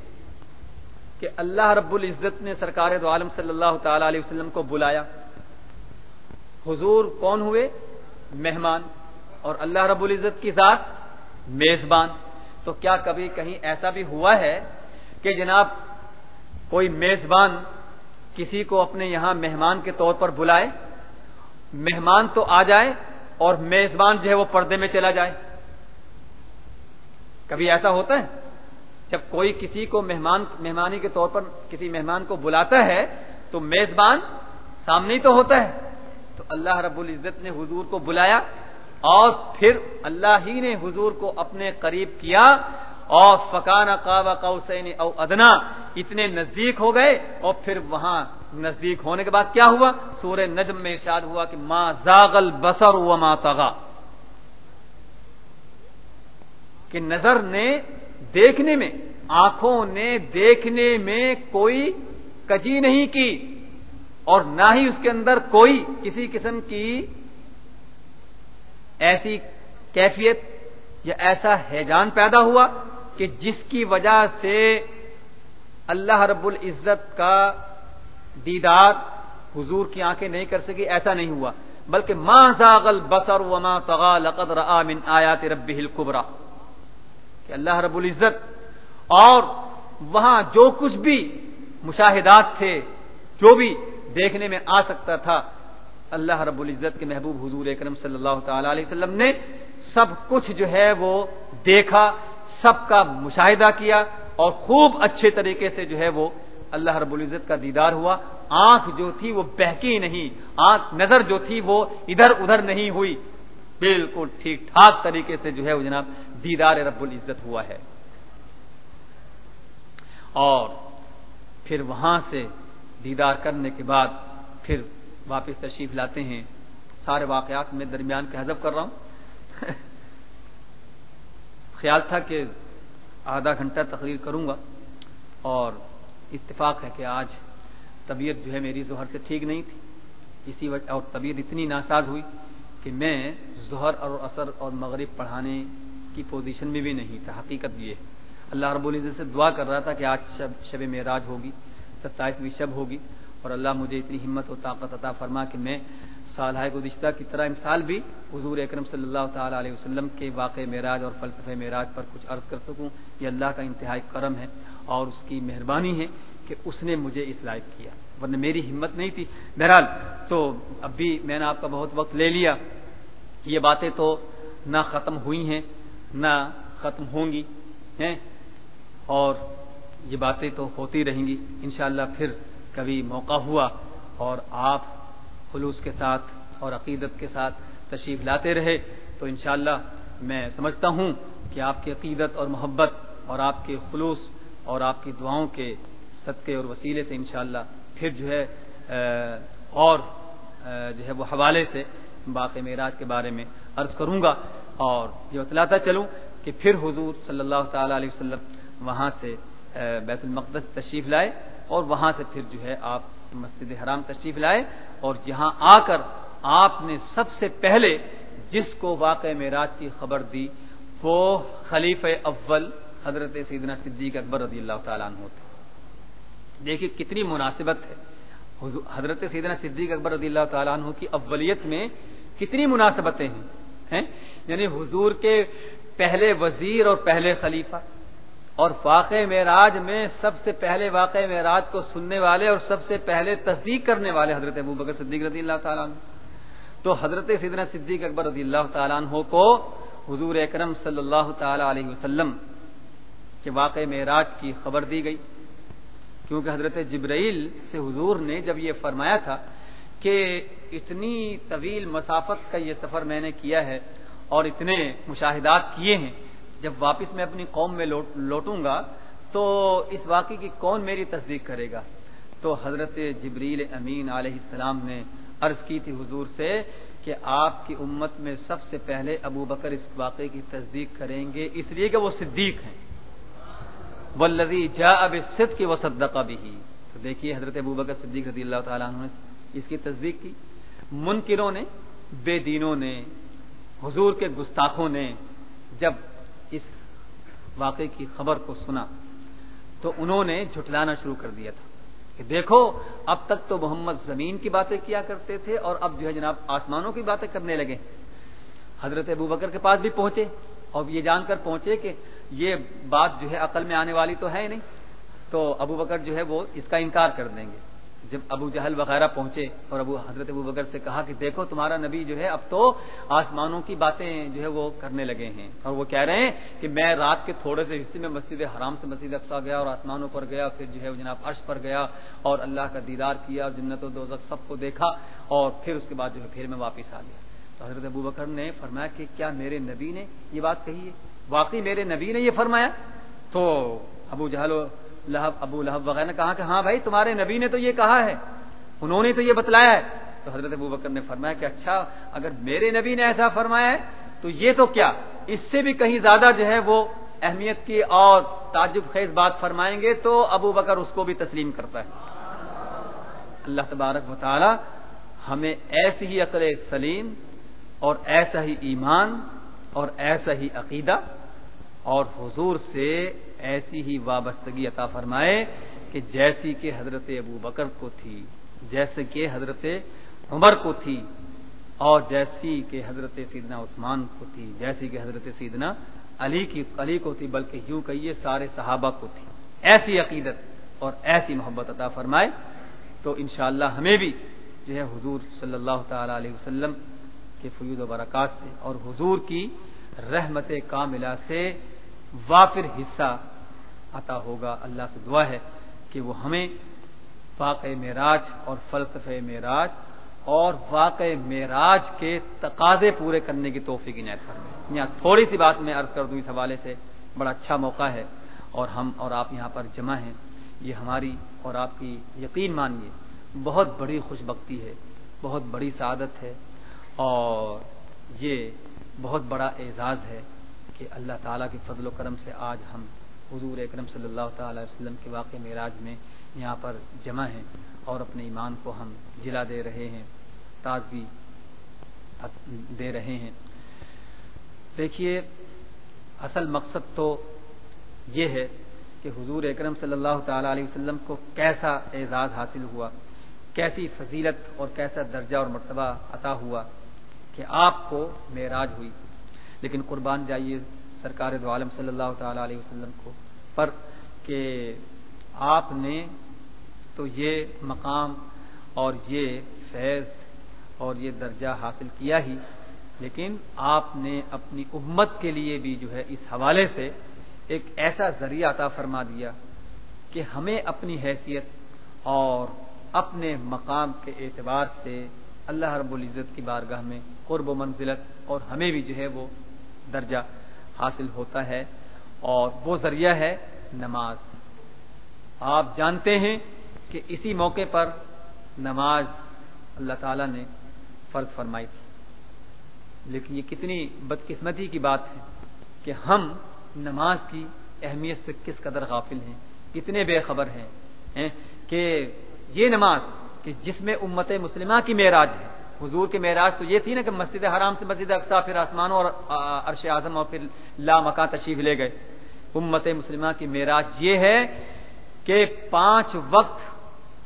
کہ اللہ رب العزت نے سرکار دو عالم صلی اللہ تعالی علیہ وسلم کو بلایا۔ حضور کون ہوئے؟ مہمان۔ اور اللہ رب العزت کی ذات میزبان۔ تو کیا کبھی کہیں ایسا بھی ہوا ہے کہ جناب کوئی میزبان کسی کو اپنے یہاں مہمان کے طور پر بلائے؟ مہمان تو آ جائے اور میزبان جو ہے وہ پردے میں چلا جائے۔ کبھی ایسا ہوتا ہے؟ جب کوئی کسی کو مہمان، مہمانی کے طور پر کسی مہمان کو بلاتا ہے تو میزبان سامنے تو ہوتا ہے۔ تو اللہ رب العزت نے حضور کو بلایا اور پھر اللہ ہی نے حضور کو اپنے قریب کیا اور فکان قابا قوسین او ادنا، اتنے نزدیک ہو گئے اور پھر وہاں نزدیک ہونے کے بعد کیا ہوا؟ سورہ نجم میں ارشاد ہوا کہ ماں زاغل بسر و ماں تغا کہ نظر نے دیکھنے میں، آنکھوں نے دیکھنے میں کوئی کجی نہیں کی اور نہ ہی اس کے اندر کوئی کسی قسم کی ایسی کیفیت یا ایسا حیجان پیدا ہوا کہ جس کی وجہ سے اللہ رب العزت کا دیدار حضور کی آنکھیں نہیں کر سکی، ایسا نہیں ہوا۔ بلکہ ماں زاغل بسر وما تغا لقد من آیات رب القبرا کہ اللہ رب العزت اور وہاں جو کچھ بھی مشاہدات تھے، جو بھی دیکھنے میں آ سکتا تھا، اللہ رب العزت کے محبوب حضور اکرم صلی اللہ تعالی علیہ وسلم نے سب کچھ جو ہے وہ دیکھا، سب کا مشاہدہ کیا اور خوب اچھے طریقے سے جو ہے وہ اللہ رب العزت کا دیدار ہوا۔ آنکھ جو تھی وہ بہکی نہیں، آنکھ نظر جو تھی وہ ادھر ادھر نہیں ہوئی۔ بالکل ٹھیک ٹھاک طریقے سے جو ہے وہ جناب دیدار رب العزت ہوا ہے۔ اور پھر وہاں سے دیدار کرنے کے بعد پھر واپس تشریف لاتے ہیں۔ سارے واقعات میں درمیان کا حذف کر رہا ہوں۔ خیال تھا کہ آدھا گھنٹہ تقریر کروں گا اور اتفاق ہے کہ آج طبیعت جو ہے میری ظہر سے ٹھیک نہیں تھی۔ اسی وجہ اور طبیعت اتنی ناساز ہوئی کہ میں ظہر اور اثر اور مغرب پڑھانے کی پوزیشن میں بھی نہیں تھا، حقیقت یہ اللہ رب العزت سے دعا کر رہا تھا کہ آج شب شب معراج ہوگی، ستائیسویں شب ہوگی، اور اللہ مجھے اتنی ہمت و طاقت عطا فرما کہ میں سالہ گزشتہ کی طرح مثال بھی حضور اکرم صلی اللہ تعالی علیہ وسلم کے واقع معراج اور فلسفہ معراج پر کچھ عرض کر سکوں۔ یہ اللہ کا انتہائی کرم ہے اور اس کی مہربانی ہے کہ اس نے مجھے اس لائق کیا، ورنہ میری ہمت نہیں تھی۔ بہرحال، تو اب بھی میں نے آپ کا بہت وقت لے لیا۔ یہ باتیں تو نہ ختم ہوئی ہیں۔ نہ ختم ہوں گی، ہیں؟ اور یہ باتیں تو ہوتی رہیں گی۔ انشاءاللہ پھر کبھی موقع ہوا اور آپ خلوص کے ساتھ اور عقیدت کے ساتھ تشریف لاتے رہے تو انشاءاللہ میں سمجھتا ہوں کہ آپ کی عقیدت اور محبت اور آپ کے خلوص اور آپ کی دعاؤں کے صدقے اور وسیلے سے انشاءاللہ پھر جو ہے اور جو ہے وہ حوالے سے باقی معراج کے بارے میں عرض کروں گا۔ اور یہ بتلاتا چلوں کہ پھر حضور صلی اللہ تعالی علیہ وسلم وہاں سے بیت المقدس تشریف لائے اور وہاں سے پھر جو ہے آپ مسجد حرام تشریف لائے اور جہاں آ کر آپ نے سب سے پہلے جس کو واقع معراج کی خبر دی، وہ خلیف اول حضرت سیدنا صدیق اکبر رضی اللہ تعالیٰ عنہ تھے۔ دیکھیے کتنی مناسبت ہے۔ حضرت سیدنا صدیق اکبر رضی اللہ تعالیٰ عنہ کی اولیت میں کتنی مناسبتیں ہیں۔ یعنی حضور کے پہلے وزیر اور پہلے خلیفہ۔ اور واقع معراج میں سب سے پہلے واقع معراج کو سننے والے اور سب سے پہلے تصدیق کرنے والے حضرت ابو بکر صدیق رضی اللہ تعالیٰ عنہ۔ تو حضرت سیدنا صدیق اکبر رضی اللہ تعالیٰ عنہ کو حضور اکرم صلی اللہ تعالی علیہ وسلم کے واقع معراج کی خبر دی گئی۔ کیونکہ حضرت جبرائیل سے حضور نے جب یہ فرمایا تھا کہ اتنی طویل مسافت کا یہ سفر میں نے کیا ہے اور اتنے مشاہدات کیے ہیں، جب واپس میں اپنی قوم میں لوٹوں گا تو اس واقعے کی کون میری تصدیق کرے گا؟ تو حضرت جبریل امین علیہ السلام نے عرض کی تھی حضور سے کہ آپ کی امت میں سب سے پہلے ابو بکر اس واقعے کی تصدیق کریں گے، اس لیے کہ وہ صدیق ہیں۔ ولدی جا اب صد کی وسدقہ تو دیکھیے حضرت ابو بکر صدیق رضی اللہ تعالیٰ عنہ نے اس کی تصدیق کی۔ منکروں نے، بے دینوں نے، حضور کے گستاخوں نے جب اس واقعے کی خبر کو سنا، تو انہوں نے جھٹلانا شروع کر دیا تھا کہ دیکھو، اب تک تو محمد زمین کی باتیں کیا کرتے تھے اور اب جو ہے جناب آسمانوں کی باتیں کرنے لگے۔ حضرت ابو بکر کے پاس بھی پہنچے۔ اور یہ جان کر پہنچے کہ یہ بات جو ہے عقل میں آنے والی تو ہے نہیں۔ تو ابو بکر جو ہے وہ اس کا انکار کر دیں گے۔ جب ابو جہل وغیرہ پہنچے اور ابو حضرت ابو بکر سے کہا کہ دیکھو تمہارا نبی جو ہے اب تو آسمانوں کی باتیں جو ہے وہ کرنے لگے ہیں اور وہ کہہ رہے ہیں کہ میں رات کے تھوڑے سے حصے میں مسجد حرام سے مسجد افسا گیا اور آسمانوں پر گیا پھر جو ہے جناب عرش پر گیا اور اللہ کا دیدار کیا جنت و دوزخ سب کو دیکھا اور پھر اس کے بعد جو ہے پھر میں واپس آ گیا۔ تو حضرت ابو بکر نے فرمایا کہ کیا میرے نبی نے یہ بات کہی ہے؟ واقعی میرے نبی نے یہ فرمایا؟ تو ابو جہل لہب، ابو لہب وغیرہ نے کہا کہ ہاں بھائی، تمہارے نبی نے تو یہ کہا ہے، انہوں نے تو یہ بتلایا ہے۔ تو حضرت ابو بکر نے فرمایا کہ اچھا اگر میرے نبی نے ایسا فرمایا ہے، تو یہ تو کیا؟ اس سے بھی کہیں زیادہ جو ہے وہ اہمیت کی اور تعجب خیز بات فرمائیں گے تو ابو بکر اس کو بھی تسلیم کرتا ہے۔ اللہ تبارک و تعالی ہمیں ایسی ہی عقل سلیم اور ایسا ہی ایمان اور ایسا ہی عقیدہ اور حضور سے ایسی ہی وابستگی عطا فرمائے کہ جیسی کہ حضرت ابو بکر کو تھی، جیسے کہ حضرت عمر کو تھی، اور جیسی کہ حضرت سیدنا عثمان کو تھی، جیسی کہ حضرت سیدنا علی کی، علی کو تھی، بلکہ یوں کہیے سارے صحابہ کو تھی۔ ایسی عقیدت اور ایسی محبت عطا فرمائے تو انشاءاللہ ہمیں بھی جو ہے حضور صلی اللہ تعالی علیہ وسلم کے فیود و برکات سے اور حضور کی رحمت کاملہ سے وافر حصہ عطا ہوگا، اللہ سے دعا ہے کہ وہ ہمیں واقع معراج اور فلسفہ معراج اور واقع معراج کے تقاضے پورے کرنے کی توفیق کی نیت فرمائے۔ یہاں تھوڑی سی بات میں عرض کر دوں، اس حوالے سے بڑا اچھا موقع ہے اور ہم اور آپ یہاں پر جمع ہیں۔ یہ ہماری اور آپ کی یقین مانیے، بہت بڑی خوش بختی ہے، بہت بڑی سعادت ہے اور یہ بہت بڑا اعزاز ہے کہ اللہ تعالیٰ کے فضل و کرم سے آج ہم حضور اکرم صلی اللہ تعالی وسلم کے واقع معراج میں یہاں پر جمع ہیں اور اپنے ایمان کو ہم جلا دے رہے ہیں، تازگی دے رہے ہیں۔ دیکھیے، اصل مقصد تو یہ ہے کہ حضور اکرم صلی اللہ تعالی علیہ وسلم کو کیسا اعزاز حاصل ہوا، کیسی فضیلت اور کیسا درجہ اور مرتبہ عطا ہوا کہ آپ کو معراج ہوئی۔ لیکن قربان جائیے سرکار دو عالم صلی اللہ تعالی علیہ وسلم کو پر کہ آپ نے تو یہ مقام اور یہ فیض اور یہ درجہ حاصل کیا ہی، لیکن آپ نے اپنی امت کے لیے بھی جو ہے اس حوالے سے ایک ایسا ذریعہ عطا فرما دیا کہ ہمیں اپنی حیثیت اور اپنے مقام کے اعتبار سے اللہ رب العزت کی بارگاہ میں قرب و منزلت اور ہمیں بھی جو ہے وہ درجہ حاصل ہوتا ہے اور وہ ذریعہ ہے نماز۔ آپ جانتے ہیں کہ اسی موقع پر نماز اللہ تعالی نے فرض فرمائی تھی۔ لیکن یہ کتنی بدقسمتی کی بات ہے کہ ہم نماز کی اہمیت سے کس قدر غافل ہیں، کتنے بے خبر ہیں کہ یہ نماز کہ جس میں امت مسلمہ کی معراج ہے حضور کی معراج تو یہ تھی نا کہ مسجد حرام سے مسجد اقسا پھر آسمان اور عرش اعظم اور پھر لا مکان تشریف لے گئے۔ امت مسلمہ کی معراج یہ ہے کہ پانچ وقت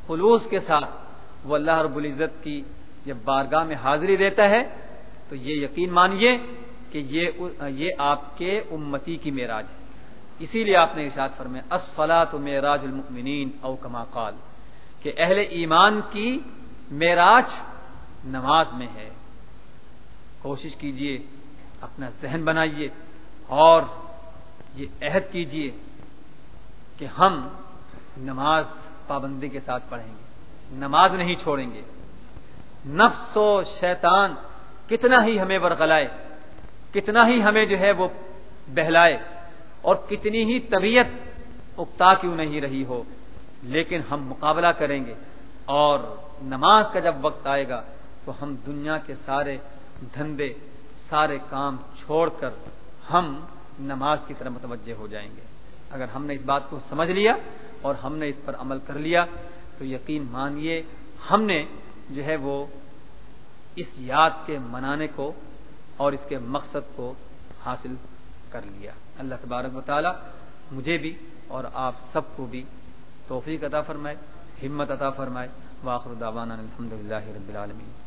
خلوص کے ساتھ وہ اللہ رب العزت کی جب بارگاہ میں حاضری دیتا ہے، تو یہ یقین مانیے کہ یہ یہ آپ کے امتی کی معراج ہے۔ اسی لیے آپ نے ارشاد فرمایا اسفلا تو معراج المؤمنین، او کما قال، کہ اہل ایمان کی معراج نماز میں ہے۔ کوشش کیجیے، اپنا ذہن بنائیے اور یہ عہد کیجیے کہ ہم نماز پابندی کے ساتھ پڑھیں گے۔ نماز نہیں چھوڑیں گے۔ نفس و شیطان کتنا ہی ہمیں ورغلائے، کتنا ہی ہمیں جو ہے وہ بہلائے اور کتنی ہی طبیعت اکتا کیوں نہیں رہی ہو، لیکن ہم مقابلہ کریں گے اور نماز کا جب وقت آئے گا تو ہم دنیا کے سارے دھندے، سارے کام چھوڑ کر ہم نماز کی طرح متوجہ ہو جائیں گے۔ اگر ہم نے اس بات کو سمجھ لیا اور ہم نے اس پر عمل کر لیا، تو یقین مانیے ہم نے جو ہے وہ اس یاد کے منانے کو اور اس کے مقصد کو حاصل کر لیا۔ اللہ تبارک و تعالی مجھے بھی اور آپ سب کو بھی توفیق عطا فرمائے، ہمت عطا فرمائے۔ واخر دعوانا الحمد للہ رب العالمین۔